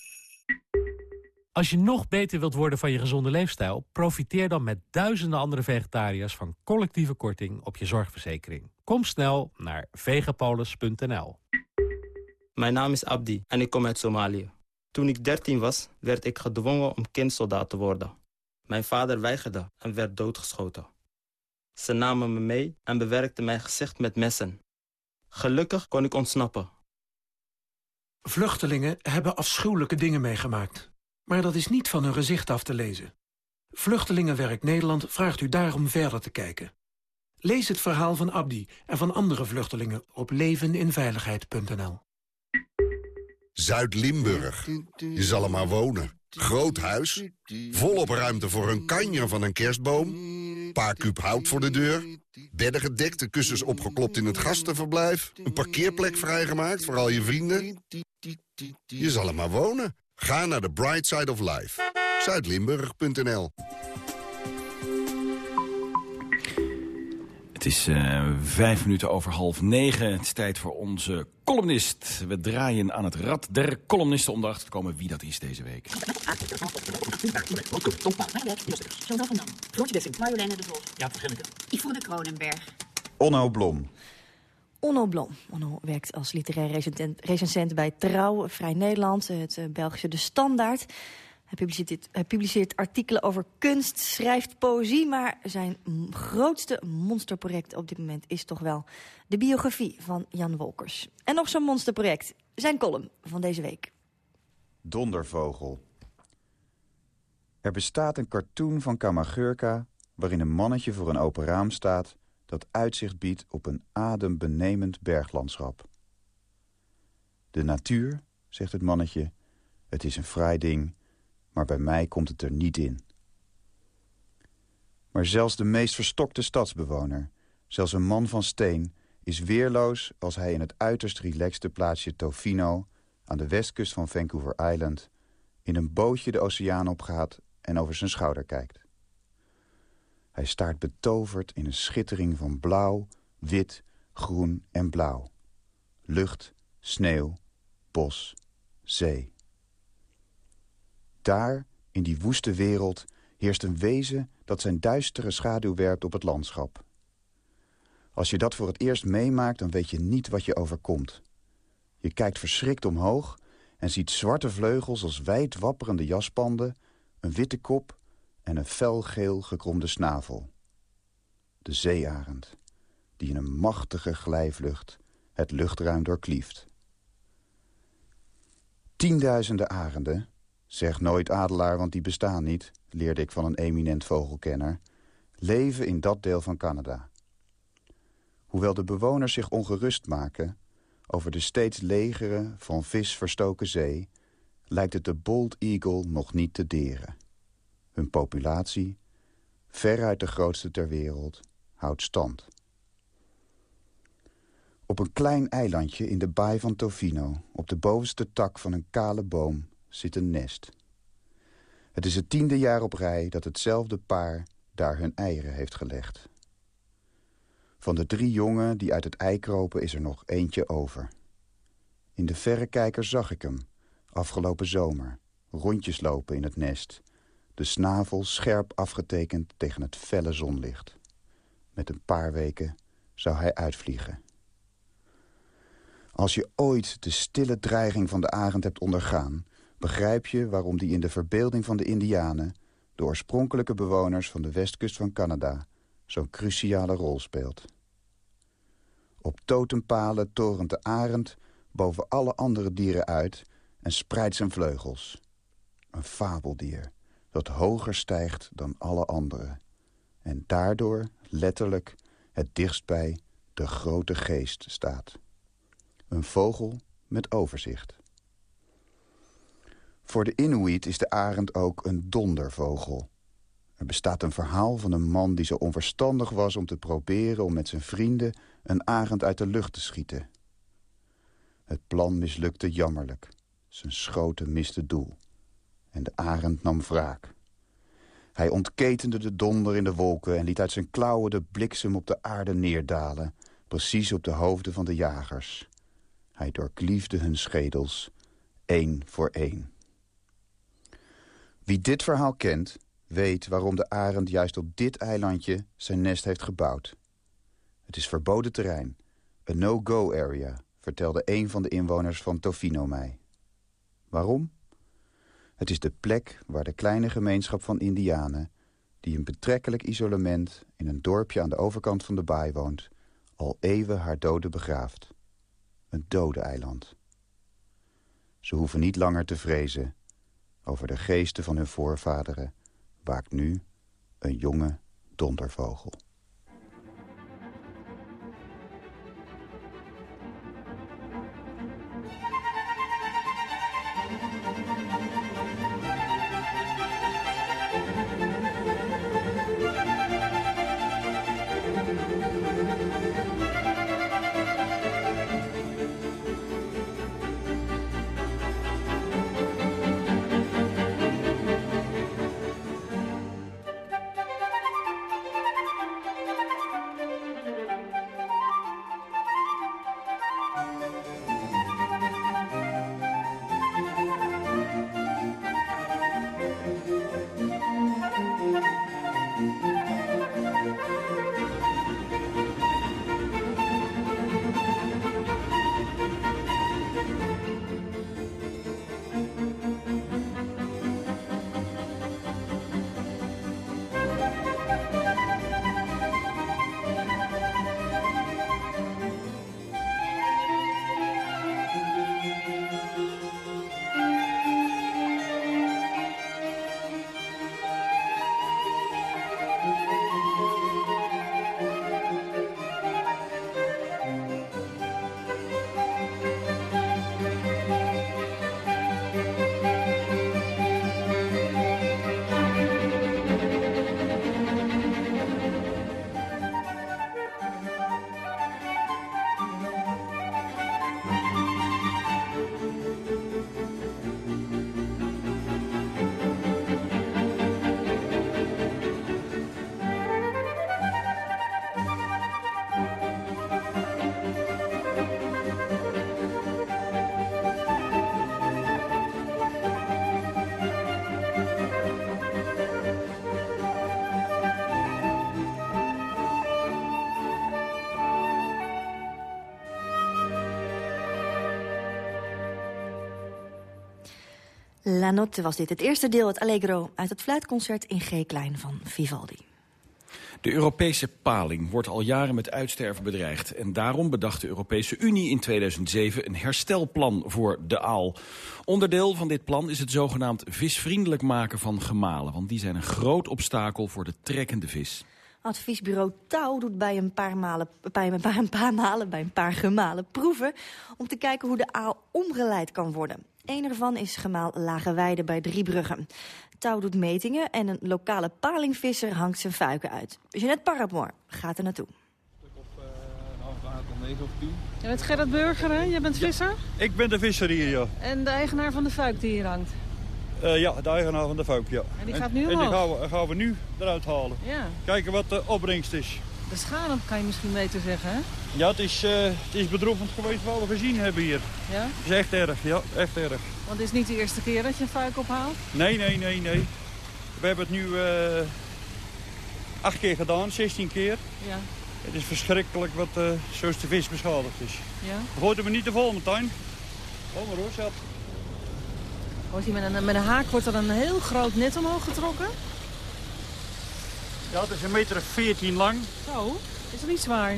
Als je nog beter wilt worden van je gezonde leefstijl... profiteer dan met duizenden andere vegetariërs... van collectieve korting op je zorgverzekering. Kom snel naar vegapolis.nl. Mijn naam is Abdi en ik kom uit Somalië. Toen ik 13 was, werd ik gedwongen om kindsoldaat te worden. Mijn vader weigerde en werd doodgeschoten. Ze namen me mee en bewerkten mijn gezicht met messen. Gelukkig kon ik ontsnappen. Vluchtelingen hebben afschuwelijke dingen meegemaakt. Maar dat is niet van hun gezicht af te lezen. Vluchtelingenwerk Nederland vraagt u daarom verder te kijken. Lees het verhaal van Abdi en van andere vluchtelingen op leveninveiligheid.nl. Zuid-Limburg. Je zal er maar wonen. Groot huis, volop ruimte voor een kanjer van een kerstboom... paar kuub hout voor de deur, bedden gedekt, de kussens opgeklopt in het gastenverblijf... een parkeerplek vrijgemaakt voor al je vrienden. Je zal er maar wonen. Ga naar de Bright Side of Life. Zuidlimburg.nl Het is uh, vijf minuten over half negen. Het is tijd voor onze columnist. We draaien aan het rad der columnisten om erachter te komen wie dat is deze week. Ja. Yvonne Kronenberg. Onno Blom. Onno Blom. Onno werkt als literair recensent bij Trouw, Vrij Nederland, het eh, Belgische De Standaard. Hij publiceert, hij publiceert, artikelen over kunst, schrijft poëzie... maar zijn grootste monsterproject op dit moment is toch wel... de biografie van Jan Wolkers. En nog zo'n monsterproject, zijn column van deze week. Dondervogel. Er bestaat een cartoon van Kamagurka... waarin een mannetje voor een open raam staat... dat uitzicht biedt op een adembenemend berglandschap. De natuur, zegt het mannetje, het is een fraai ding maar bij mij komt het er niet in. Maar zelfs de meest verstokte stadsbewoner, zelfs een man van steen... is weerloos als hij in het uiterst relaxte plaatsje Tofino... aan de westkust van Vancouver Island... in een bootje de oceaan opgaat en over zijn schouder kijkt. Hij staart betoverd in een schittering van blauw, wit, groen en blauw. Lucht, sneeuw, bos, zee. Daar, in die woeste wereld, heerst een wezen dat zijn duistere schaduw werpt op het landschap. Als je dat voor het eerst meemaakt, dan weet je niet wat je overkomt. Je kijkt verschrikt omhoog en ziet zwarte vleugels als wijd wapperende jaspanden, een witte kop en een felgeel gekromde snavel. De zeearend, die in een machtige glijvlucht het luchtruim doorklieft. Tienduizenden arenden, Zeg nooit adelaar, want die bestaan niet, leerde ik van een eminent vogelkenner. Leven in dat deel van Canada. Hoewel de bewoners zich ongerust maken over de steeds legere, van vis verstoken zee... lijkt het de Bold Eagle nog niet te deren. Hun populatie, veruit de grootste ter wereld, houdt stand. Op een klein eilandje in de baai van Tofino... op de bovenste tak van een kale boom zit een nest. Het is het tiende jaar op rij dat hetzelfde paar daar hun eieren heeft gelegd. Van de drie jongen die uit het ei kropen is er nog eentje over. In de verrekijker zag ik hem, afgelopen zomer, rondjes lopen in het nest. De snavel scherp afgetekend tegen het felle zonlicht. Met een paar weken zou hij uitvliegen. Als je ooit de stille dreiging van de arend hebt ondergaan begrijp je waarom die in de verbeelding van de Indianen... de oorspronkelijke bewoners van de westkust van Canada... zo'n cruciale rol speelt. Op totempalen torent de arend boven alle andere dieren uit... en spreidt zijn vleugels. Een fabeldier dat hoger stijgt dan alle anderen... en daardoor letterlijk het dichtst bij de grote geest staat. Een vogel met overzicht. Voor de Inuit is de arend ook een dondervogel. Er bestaat een verhaal van een man die zo onverstandig was om te proberen... om met zijn vrienden een arend uit de lucht te schieten. Het plan mislukte jammerlijk. Zijn schoten miste doel. En de arend nam wraak. Hij ontketende de donder in de wolken... en liet uit zijn klauwen de bliksem op de aarde neerdalen... precies op de hoofden van de jagers. Hij doorkliefde hun schedels, één voor één. Wie dit verhaal kent, weet waarom de arend juist op dit eilandje zijn nest heeft gebouwd. Het is verboden terrein, een no-go area, vertelde een van de inwoners van Tofino mij. Waarom? Het is de plek waar de kleine gemeenschap van indianen... die in betrekkelijk isolement in een dorpje aan de overkant van de baai woont... al eeuwen haar doden begraaft. Een dode eiland. Ze hoeven niet langer te vrezen over de geesten van hun voorvaderen waakt nu een jonge dondervogel. La Notte was dit. Het eerste deel, het Allegro, uit het fluitconcert in G-klein van Vivaldi. De Europese paling wordt al jaren met uitsterven bedreigd. En daarom bedacht de Europese Unie in 2007 een herstelplan voor de aal. Onderdeel van dit plan is het zogenaamd visvriendelijk maken van gemalen. Want die zijn een groot obstakel voor de trekkende vis. Adviesbureau Touw doet bij een paar malen, bij een paar, een paar malen, bij een paar gemalen proeven... om te kijken hoe de aal omgeleid kan worden. Een ervan is gemaal Lage Weide bij Driebruggen. Touw doet metingen en een lokale palingvisser hangt zijn fuiken uit. Jeanette Paramoor gaat er naartoe. Je bent Gerrit Burger, hè? Je bent visser? Ik ben de visser hier, ja. En de eigenaar van de fuik die hier hangt? Uh, ja, de eigenaar van de fuik, ja. En die gaat nu omhoog? En die gaan we, gaan we nu eruit halen. Ja. Kijken wat de opbrengst is. De schade kan je misschien beter zeggen, hè? Ja, het is, uh, het is bedroevend geweest wat we gezien hebben hier. Ja? Het is echt erg, ja, echt erg. Want het is niet de eerste keer dat je een fuik ophaalt? Nee, nee, nee, nee. We hebben het nu uh, acht keer gedaan, 16 keer. Ja. Het is verschrikkelijk wat uh, zoals de vis beschadigd is. Ja? Gooit hem niet te vol, Martijn. Kom maar hoor, zat. Wordt hier met een, met een haak wordt er een heel groot net omhoog getrokken? Ja, het is een meter of 14 lang. Zo, is dat niet zwaar?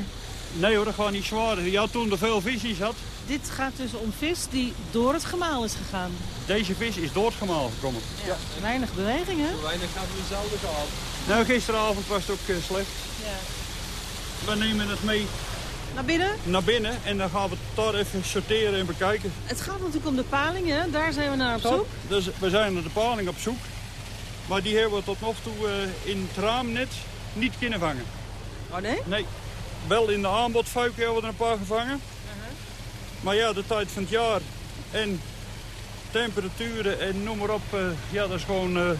Nee hoor, dat gaat niet zwaar. Ja, toen er veel vis in zat. Dit gaat dus om vis die door het gemaal is gegaan. Deze vis is door het gemaal gekomen. Ja. Weinig beweging, hè? weinig hebben we zelden gehad. Nou, gisteravond was het ook uh, slecht. Ja. We nemen het mee naar binnen? Naar binnen en dan gaan we het daar even sorteren en bekijken. Het gaat natuurlijk om de palingen, daar zijn we naar op zoek. Dus we zijn naar de paling op zoek. Maar die hebben we tot nog toe uh, in het raamnet niet kunnen vangen. Oh nee? Nee. Wel in de aanbodfuik hebben we er een paar gevangen. Uh -huh. Maar ja, de tijd van het jaar en temperaturen en noem maar op. Uh, ja, dat is gewoon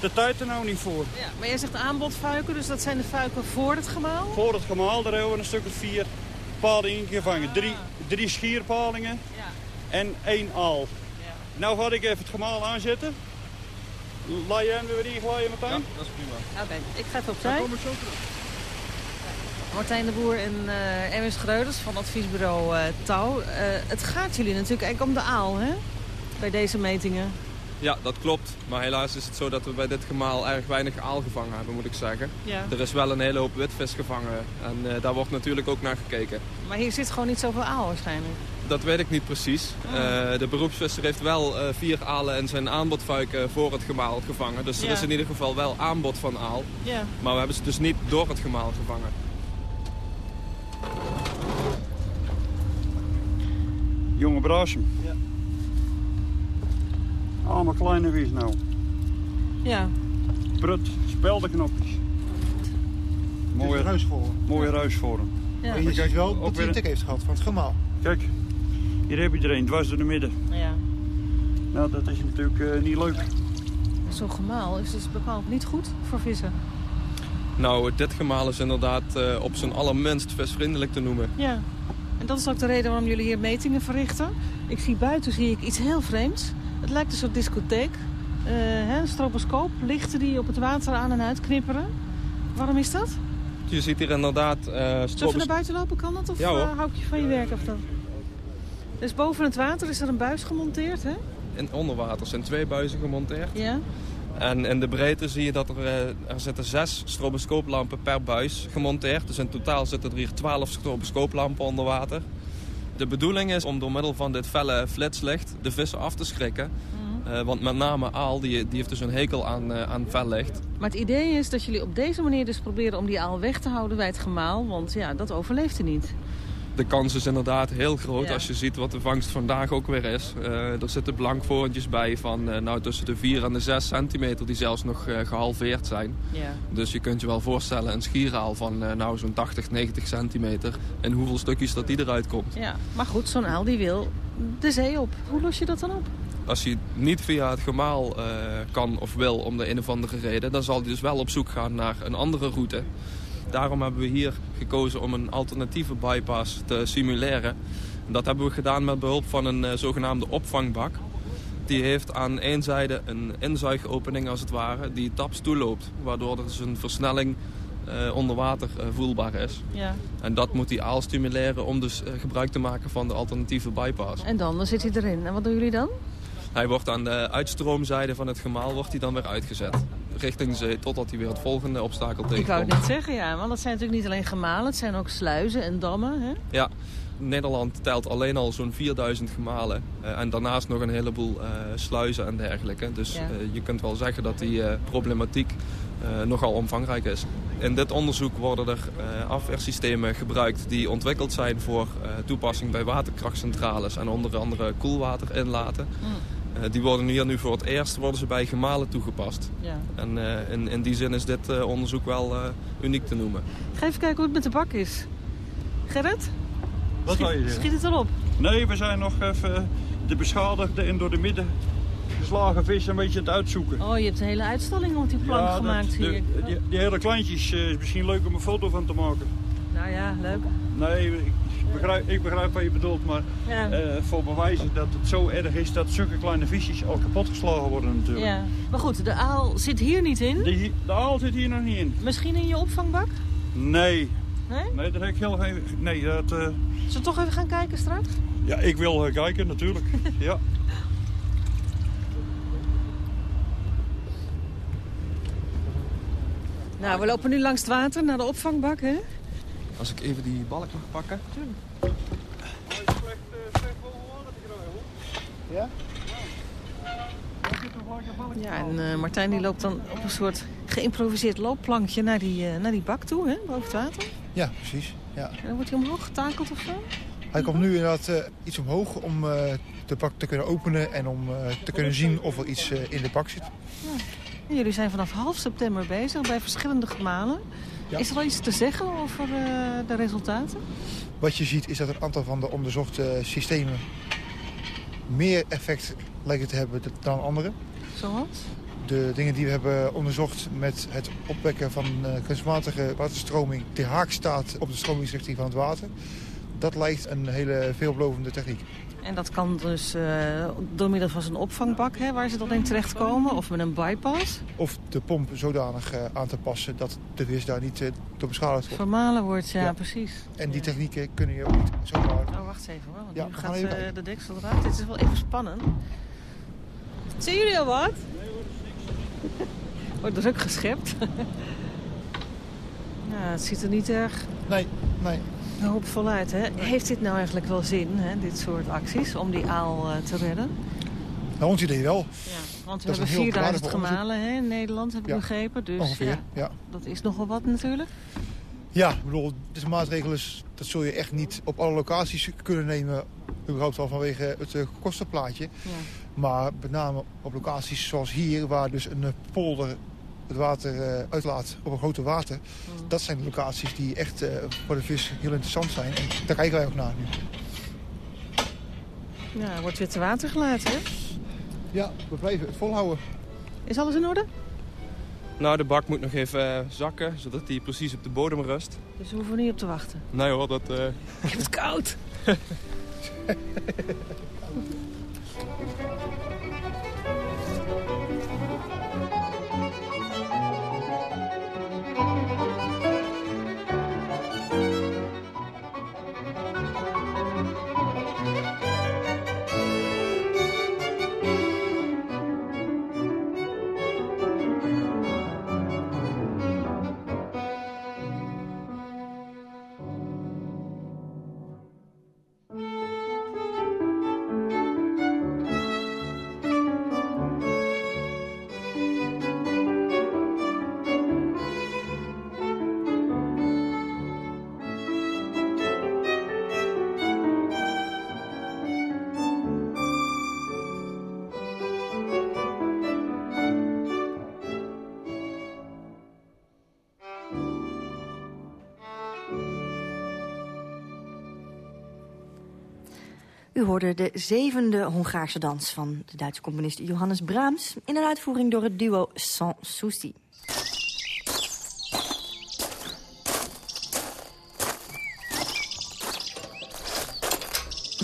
de tijd er nou niet voor. Ja, maar jij zegt aanbodfuiken, dus dat zijn de fuiken voor het gemaal? Voor het gemaal, daar hebben we een stuk of vier palingen gevangen. Ah. Drie, drie schierpalingen ja. en één aal. Ja. Nou ga ik even het gemaal aanzetten. Laat jij hem weer inglijden, Martijn? Ja, dat is prima. Oké, ik ga even opzij. Dan kom ik zo terug. Martijn de Boer en uh, Ernst Schreuders van adviesbureau uh, Touw. Uh, het gaat jullie natuurlijk eigenlijk om de aal, hè? Bij deze metingen. Ja, dat klopt. Maar helaas is het zo dat we bij dit gemaal erg weinig aal gevangen hebben, moet ik zeggen. Ja. Er is wel een hele hoop witvis gevangen en uh, daar wordt natuurlijk ook naar gekeken. Maar hier zit gewoon niet zoveel aal waarschijnlijk? Dat weet ik niet precies. Oh. Uh, de beroepsvisser heeft wel uh, vier alen en zijn aanbodfuiken voor het gemaal gevangen. Dus Ja. er is in ieder geval wel aanbod van aal. Ja. Maar we hebben ze dus niet door het gemaal gevangen. Jonge Brasem. Ja. Allemaal kleine vis nou. Ja. Prut, speldenknopjes. Mooie ruisvorm. Mooie ruisvorm. Ja. Maar je ziet wel dat hij weer een tik heeft gehad van het gemaal. Kijk, hier heb je er een, dwars door de midden. ja. Nou, dat is natuurlijk uh, niet leuk. Zo'n gemaal is dus bepaald niet goed voor vissen. Nou, dit gemaal is inderdaad uh, op zijn allerminst visvriendelijk te noemen. Ja. En dat is ook de reden waarom jullie hier metingen verrichten. Ik zie buiten zie ik iets heel vreemds. Het lijkt een soort discotheek. Uh, hè, een stroboscoop, lichten die op het water aan en uit knipperen. Waarom is dat? Je ziet hier inderdaad... Uh, Zullen we strobos... naar buiten lopen? Kan dat? Of Ja, uh, hou ik je van je werk af dan? Dus boven het water is er een buis gemonteerd, hè? In onderwater zijn twee buizen gemonteerd. Ja. En in de breedte zie je dat er, er zitten zes stroboscooplampen per buis gemonteerd. Dus in totaal zitten er hier twaalf stroboscooplampen onder water. De bedoeling is om door middel van dit felle flitslicht de vissen af te schrikken. Mhm. Uh, want met name aal die, die heeft dus een hekel aan, uh, aan fel licht. Maar het idee is dat jullie op deze manier dus proberen om die aal weg te houden bij het gemaal. Want ja, dat overleeft hij niet. De kans is inderdaad heel groot Ja. als je ziet wat de vangst vandaag ook weer is. Uh, er zitten blankvorentjes bij van uh, nou, tussen de 4 en de 6 centimeter die zelfs nog uh, gehalveerd zijn. Ja. Dus je kunt je wel voorstellen een schieraal van nou, zo'n 80, 90 centimeter. En hoeveel stukjes dat die eruit komt. Ja, maar goed, zo'n aal die wil de zee op. Hoe los je dat dan op? Als hij niet via het gemaal uh, kan of wil om de een of andere reden... dan zal hij dus wel op zoek gaan naar een andere route. Daarom hebben we hier gekozen om een alternatieve bypass te simuleren. Dat hebben we gedaan met behulp van een uh, zogenaamde opvangbak. Die heeft aan één zijde een inzuigopening als het ware die taps toeloopt. Waardoor er dus een versnelling uh, onder water uh, voelbaar is. Ja. En dat moet die aal stimuleren om dus uh, gebruik te maken van de alternatieve bypass. En dan, dan zit hij erin. En wat doen jullie dan? Hij wordt aan de uitstroomzijde van het gemaal wordt hij dan weer uitgezet. Richting zee, totdat hij weer het volgende obstakel tegenkomt. Ik wou het net zeggen, ja. Want dat zijn natuurlijk niet alleen gemalen, het zijn ook sluizen en dammen. Hè? Ja, Nederland telt alleen al zo'n 4000 gemalen. Uh, en daarnaast nog een heleboel uh, sluizen en dergelijke. Dus Ja. uh, je kunt wel zeggen dat die problematiek nogal omvangrijk is. In dit onderzoek worden er afweersystemen gebruikt die ontwikkeld zijn voor toepassing bij waterkrachtcentrales en onder andere koelwater inlaten. Mm. Die worden hier nu voor het eerst worden ze bij gemalen toegepast. Ja. En in, in die zin is dit onderzoek wel uniek te noemen. Ga even kijken hoe het met de bak is. Gerrit? Wat schiet, je zeggen? Schiet het erop. Nee, we zijn nog even de beschadigde en door de midden geslagen vis een beetje aan het uitzoeken. Oh, je hebt een hele uitstalling op die plank Ja, dat- gemaakt de- hier. die, die hele kleintjes eh, is misschien leuk om een foto van te maken. Nou ja, leuk. Nee, ik begrijp, ik begrijp wat je bedoelt, maar Ja. eh, voor bewijzen dat het zo erg is dat zulke kleine visjes al kapot geslagen worden natuurlijk. Ja. Maar goed, de aal zit hier niet in. De, de aal zit hier nog niet in. Misschien in je opvangbak? Nee. Nee? Nee, dat heb ik heel geen... Nee, dat... eh, Zullen we toch even gaan kijken straks? ja, ik wil eh, kijken natuurlijk. ja. Nou, we lopen nu langs het water naar de opvangbak, hè? Als ik even die balk mag pakken. Ja? Ja, en eh, Martijn die loopt dan op een soort geïmproviseerd loopplankje naar die, eh, naar die bak toe, hè? Boven het water. Ja, precies. Ja. En dan wordt hij omhoog getakeld of zo? Hij komt nu inderdaad eh, iets omhoog om eh, de bak te kunnen openen en om eh, te kunnen zien of er iets eh, in de bak zit. En jullie zijn vanaf half september bezig bij verschillende gemalen. Ja. Is er al iets te zeggen over eh, de resultaten? Wat je ziet is dat een aantal van de onderzochte systemen meer effect lijken te hebben dan andere. Zoals? De dingen die we hebben onderzocht met het opwekken van eh, kunstmatige waterstroming... die haak staat op de stromingsrichting van het water... dat lijkt een hele veelbelovende techniek. En dat kan dus eh, door middel van zo'n opvangbak, hè, waar ze dan in terechtkomen, of met een bypass. Of de pomp zodanig eh, aan te passen dat de vis daar niet eh, door beschadigd wordt. Vermalen wordt, ja, Ja. precies. En die technieken kunnen je ook niet zomaar... Oh, wacht even hoor, want Ja, nu gaat even de deksel eruit. Dit is wel even spannend. Zien jullie al wat? Wordt druk geschept. ja, het ziet er niet erg Nee, nee. Hoopvol uit. Hè? Heeft dit nou eigenlijk wel zin, hè, dit soort acties, om die aal eh, te redden? Nou, ons idee wel. Want we Dat hebben een heel 4000 waardevol onderzoek. gemalen hè, in Nederland, heb ik Ja, begrepen. Dus ongeveer, ja, ja. dat is nogal wat natuurlijk. Ja, ik bedoel, deze maatregel is, dat zul je echt niet op alle locaties kunnen nemen. Überhaupt al vanwege het eh, kostenplaatje. Ja. Maar met name op locaties zoals hier, waar dus een eh, polder het water eh, uitlaat op een grote water. Mm. Dat zijn de locaties die echt eh, voor de vis heel interessant zijn. En daar kijken wij ook naar nu. Ja, er wordt weer te water gelaten, hè? Ja, we blijven het volhouden. Is alles in orde? Nou, de bak moet nog even eh, zakken, zodat die precies op de bodem rust. Dus we hoeven er niet op te wachten. Nee hoor, dat... eh, Ik heb het koud. U hoorde de zevende Hongaarse dans van de Duitse componist Johannes Brahms... in een uitvoering door het duo Sans Souci.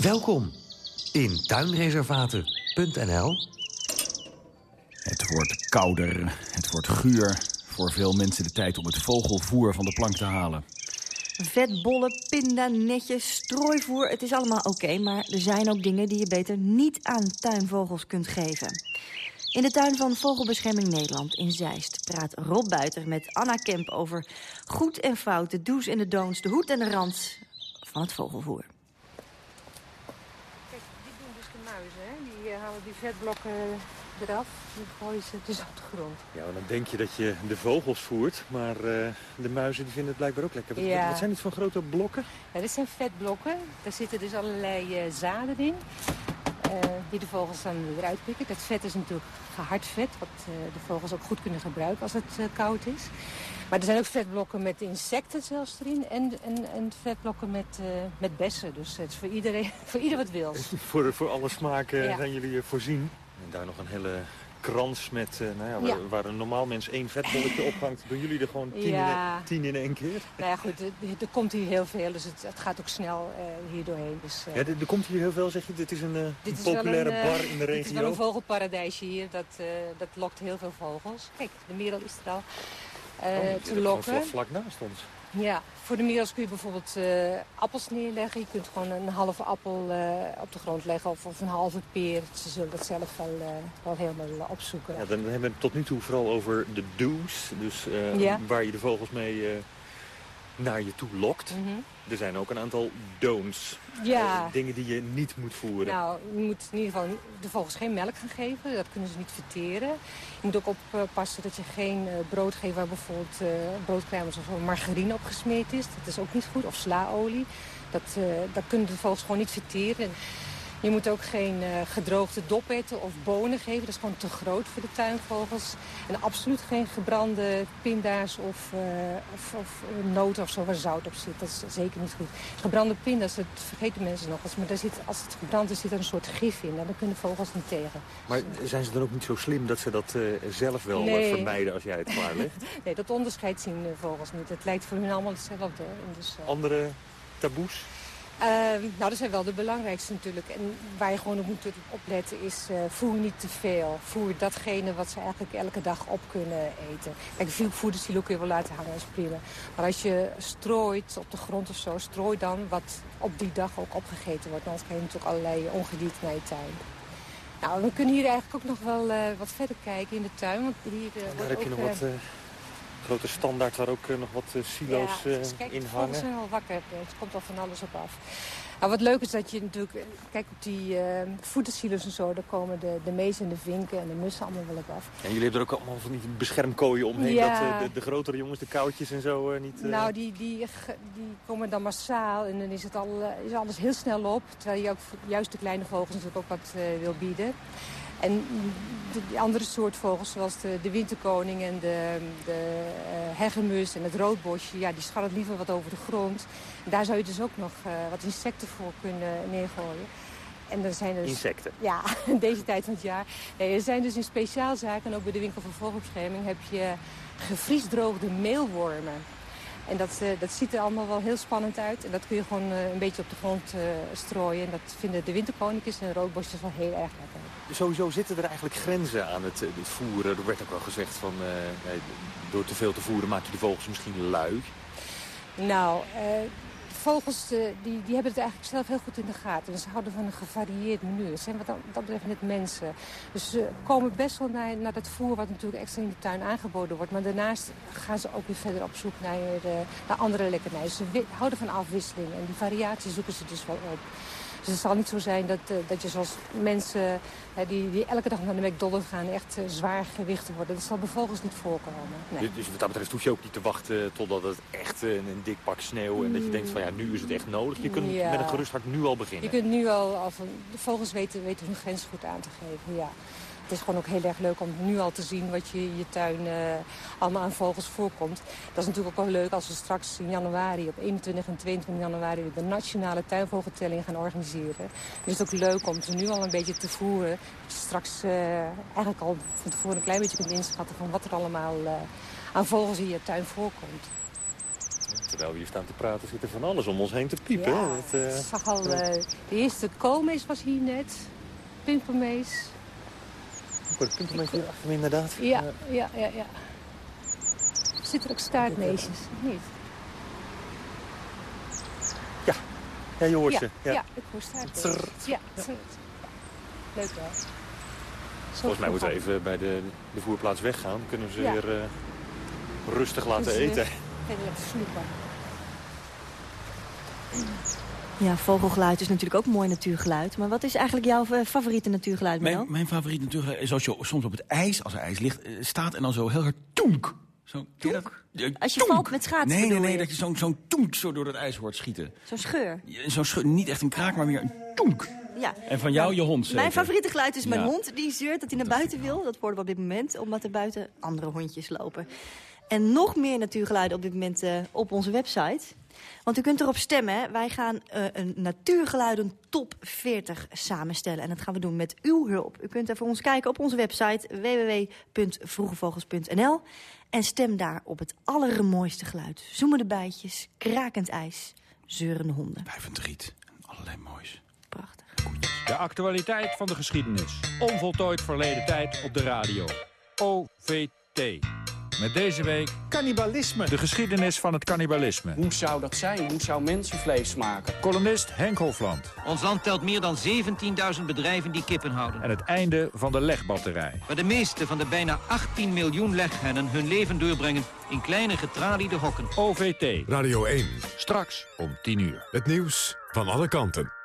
Welkom in tuinreservaten.nl. Het wordt kouder, het wordt guur. Voor veel mensen de tijd om het vogelvoer van de plank te halen. Vetbollen, pinda, netjes, strooivoer, het is allemaal oké... maar er zijn ook dingen die je beter niet aan tuinvogels kunt geven. In de tuin van Vogelbescherming Nederland in Zeist... praat Rob Buiter met Anna Kemp over goed en fout... de do's en de don'ts, de hoed en de rand van het vogelvoer. Kijk, dit doen dus de muizen, hè? Die eh, halen die vetblokken eraf. Die gooien ze dus op de grond. Ja, dan denk je dat je de vogels voert, maar eh, de muizen die vinden het blijkbaar ook lekker. Wat, Ja. wat zijn dit voor grote blokken? Ja, dit zijn vetblokken. Daar zitten dus allerlei eh, zaden in. eh, die de vogels dan weer uitpikken. Dat vet is natuurlijk gehard vet, wat de vogels ook goed kunnen gebruiken als het koud is. Maar er zijn ook vetblokken met insecten zelfs erin en, en, en vetblokken met, met bessen. Dus het is voor iedereen, voor ieder wat wil. voor, voor alle smaken Ja. zijn jullie voorzien. En daar nog een hele krans met, eh, nou ja, waar, Ja. waar een normaal mens één vetbolletje ophangt. Doen jullie er gewoon tien, Ja. in, tien in één keer? Nou ja, goed, er, komt hier heel veel, dus het, het gaat ook snel eh, hier doorheen. Dus, eh, Ja, er, komt hier heel veel, zeg je. Dit is een, dit een is wel populaire een, bar in de Dit is wel een regio. vogelparadijsje hier, dat, dat lokt heel veel vogels. Kijk, de merel is er al Oh, te lokken. Vlak naast ons. Ja, voor de merels kun je bijvoorbeeld eh, appels neerleggen. Je kunt gewoon een halve appel eh, op de grond leggen of, of een halve peer. Ze zullen dat zelf wel, eh, wel helemaal opzoeken. Ja, dan hebben we het tot nu toe vooral over de do's. Dus Ja. waar je de vogels mee naar je toe lokt. Mhm. Er zijn ook een aantal don'ts. Ja. Eh, dingen die je niet moet voeren. Nou, je moet in ieder geval de vogels geen melk gaan geven. Dat kunnen ze niet verteren. Je moet ook oppassen dat je geen eh, brood geeft waar bijvoorbeeld eh broodkruimels of margarine op gesmeerd is. Dat is ook niet goed. Of slaolie. Dat, dat kunnen de vogels gewoon niet verteren. Je moet ook geen eh, gedroogde dopetten of bonen geven. Dat is gewoon te groot voor de tuinvogels. En absoluut geen gebrande pinda's of, eh, of, of eh, noten of zo waar zout op zit. Dat is zeker niet goed. Gebrande pinda's, dat vergeten mensen nog eens. Maar daar zit, als het gebrand is, zit er een soort gif in. En daar kunnen vogels niet tegen. Maar zijn ze dan ook niet zo slim dat ze dat zelf wel Nee. vermijden als jij het klaarlegt? Nee, dat onderscheid zien vogels niet. Het lijkt voor hun allemaal hetzelfde. Dus, Andere taboes? Eh, nou, dat zijn wel de belangrijkste natuurlijk. En waar je gewoon op moet opletten is eh, voer niet te veel. Voer datgene wat ze eigenlijk elke dag op kunnen eten. Kijk, veel voedersilo kun je wel laten hangen, dat is prima. Maar als je strooit op de grond of zo, strooi dan wat op die dag ook opgegeten wordt. Anders krijg je natuurlijk allerlei ongedierte naar je tuin. Nou, we kunnen hier eigenlijk ook nog wel eh, wat verder kijken in de tuin. Want hier, eh, Daar heb je nog wat grote standaard waar ook eh, nog wat eh, silo's ja, eh, dus kijk, in hangen. zijn al wakker. Het komt al van alles op af. Nou, wat leuk is dat je natuurlijk... Kijk, op die eh voedersilos en zo... daar komen de, de mezen en de vinken en de mussen allemaal wel op af. En jullie hebben er ook allemaal van die beschermkooien omheen. Ja. Dat de, de grotere jongens, de koudjes en zo niet... Nou, die, die, die komen dan massaal en dan is, het al, is alles heel snel op. Terwijl je ook juist de kleine vogels natuurlijk ook wat wil bieden. En de, die andere soort vogels, zoals de, de winterkoning en de, de eh, hegemus en het roodbosje... Ja, die scharrelt liever wat over de grond. En daar zou je dus ook nog eh, wat insecten voor kunnen neergooien. En zijn dus, Insecten? Ja, deze tijd van het jaar. Nee, er zijn dus in speciaalzaken, en ook bij de winkel van vogelbescherming... heb je gevriesdroogde meelwormen. En dat, eh, dat ziet er allemaal wel heel spannend uit. En dat kun je gewoon een beetje op de grond strooien. En dat vinden de winterkoninkjes en roodbosjes wel heel erg lekker. Sowieso zitten er eigenlijk grenzen aan het, eh, voeren. Er werd ook wel gezegd van, eh, nee, door te veel te voeren maak je de vogels misschien lui. Nou, eh, de vogels eh, die, die hebben het eigenlijk zelf heel goed in de gaten. En ze houden van een gevarieerd menu. Ze zijn wat dat, betreft net mensen. Dus ze komen best wel naar, naar dat voer wat natuurlijk extra in de tuin aangeboden wordt. Maar daarnaast gaan ze ook weer verder op zoek naar, eh, naar andere lekkernijen. Ze houden van afwisseling en die variatie zoeken ze dus wel op. Dus het zal niet zo zijn dat, eh, dat je zoals mensen eh, die, die elke dag naar de McDonald's gaan... echt eh, zwaar gewichten worden. Dat zal bij vogels niet voorkomen. Nee. Dus wat dat betreft hoef je ook niet te wachten totdat het echt eh, een, een dik pak sneeuw... en dat je denkt van ja, nu is het echt nodig. Je kunt Ja. met een gerust hart nu al beginnen. Je kunt nu al, al van, de vogels weten, weten hun grens goed aan te geven, ja. Het is gewoon ook heel erg leuk om nu al te zien wat je in je tuin eh, allemaal aan vogels voorkomt. Dat is natuurlijk ook wel leuk als we straks in januari, op 21 en 22 januari, de nationale tuinvogeltelling gaan organiseren. Is het ook leuk om ze nu al een beetje te voeren. Dat je straks eh, eigenlijk al van tevoren een klein beetje kunt inschatten van wat er allemaal eh, aan vogels in je tuin voorkomt. Terwijl we hier staan te praten zit er van alles om ons heen te piepen. Ja? Dat, Ik zag al, de eerste koolmees was hier net. Pimpermees. De pimpermees hier achter me inderdaad. Ja, ja, ja, ja. Zitten er ook staartmeesjes, of niet? Ja, je hoort ja, ze. Ja. Ja. ik hoor. Trrrt. Ja. Leuk wel. Volgens mij moeten we even bij de, de voerplaats weggaan. Kunnen ze Ja. weer eh, rustig laten Dus, eten. Even lekker snoepen. Ja, vogelgeluid is natuurlijk ook mooi natuurgeluid. Maar wat is eigenlijk jouw eh, favoriete natuurgeluid, Menno? Mijn, mijn favoriet natuurlijk is als je soms op het ijs, als er ijs ligt, eh, staat en dan zo heel hard toenk. Zo? Ja, Als je toenk. valt met schaatsen, Nee, nee, nee, je? dat je zo'n zo'n toenk zo door het ijs hoort schieten. Zo'n scheur. Zo'n scheur, niet echt een kraak, maar meer een toenk. Ja. En van jou je hond zeker? Mijn favoriete geluid is mijn Ja. hond. Die zeurt dat hij naar buiten wil. Dat horen we op dit moment, omdat er buiten andere hondjes lopen. En nog meer natuurgeluiden op dit moment eh, op onze website. Want u kunt erop stemmen. hè. Wij gaan eh, een natuurgeluiden top 40 samenstellen. En dat gaan we doen met uw hulp. U kunt er voor ons kijken op onze website www.vroegevogels.nl. En stem daar op het allermooiste geluid. Zoemende bijtjes, krakend ijs, zeurende honden. Blijvend riet, allerlei moois. De actualiteit van de geschiedenis. Onvoltooid verleden tijd op de radio. OVT. Met deze week... Cannibalisme. De geschiedenis van het cannibalisme. Hoe zou dat zijn? Hoe zou mensenvlees smaken? Columnist Henk Hofland. Ons land telt meer dan 17.000 bedrijven die kippen houden. En het einde van de legbatterij. Waar de meeste van de bijna 18 miljoen leghennen hun leven doorbrengen in kleine getraliede hokken. OVT. Radio 1. Straks om 10 uur. Het nieuws van alle kanten.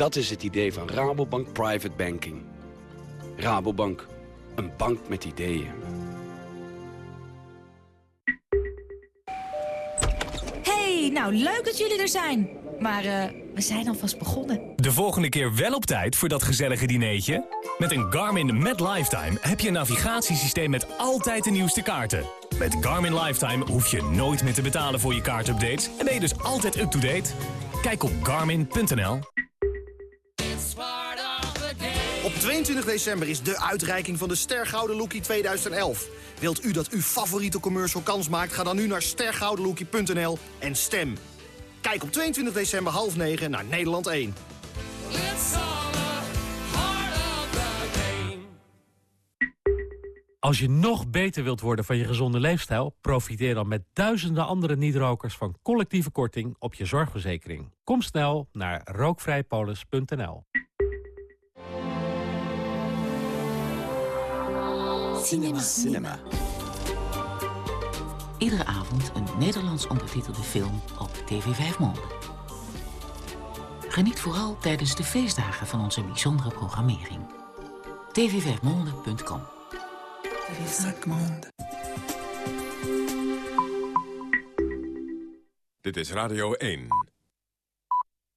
Dat is het idee van Rabobank Private Banking. Rabobank, een bank met ideeën. Hey, nou leuk dat jullie er zijn. Maar eh, we zijn alvast begonnen. De volgende keer wel op tijd voor dat gezellige dineetje? Met een Garmin Met Lifetime heb je een navigatiesysteem met altijd de nieuwste kaarten. Met Garmin Lifetime hoef je nooit meer te betalen voor je kaartupdates... en ben je dus altijd up-to-date. Kijk op garmin.nl. 22 december is de uitreiking van de Stergouden Lookie 2011. Wilt u dat uw favoriete commercial kans maakt? Ga dan nu naar stergoudenlookie.nl en stem. Kijk op 22 december half 9 naar Nederland 1. Als je nog beter wilt worden van je gezonde leefstijl... profiteer dan met duizenden andere niet-rokers van collectieve korting op je zorgverzekering. Kom snel naar rookvrijpolis.nl. Cinema. Cinema. Iedere avond een Nederlands ondertitelde film op TV 5 Monde. Geniet vooral tijdens de feestdagen van onze bijzondere programmering. tv5monde.com Dit is Radio 1.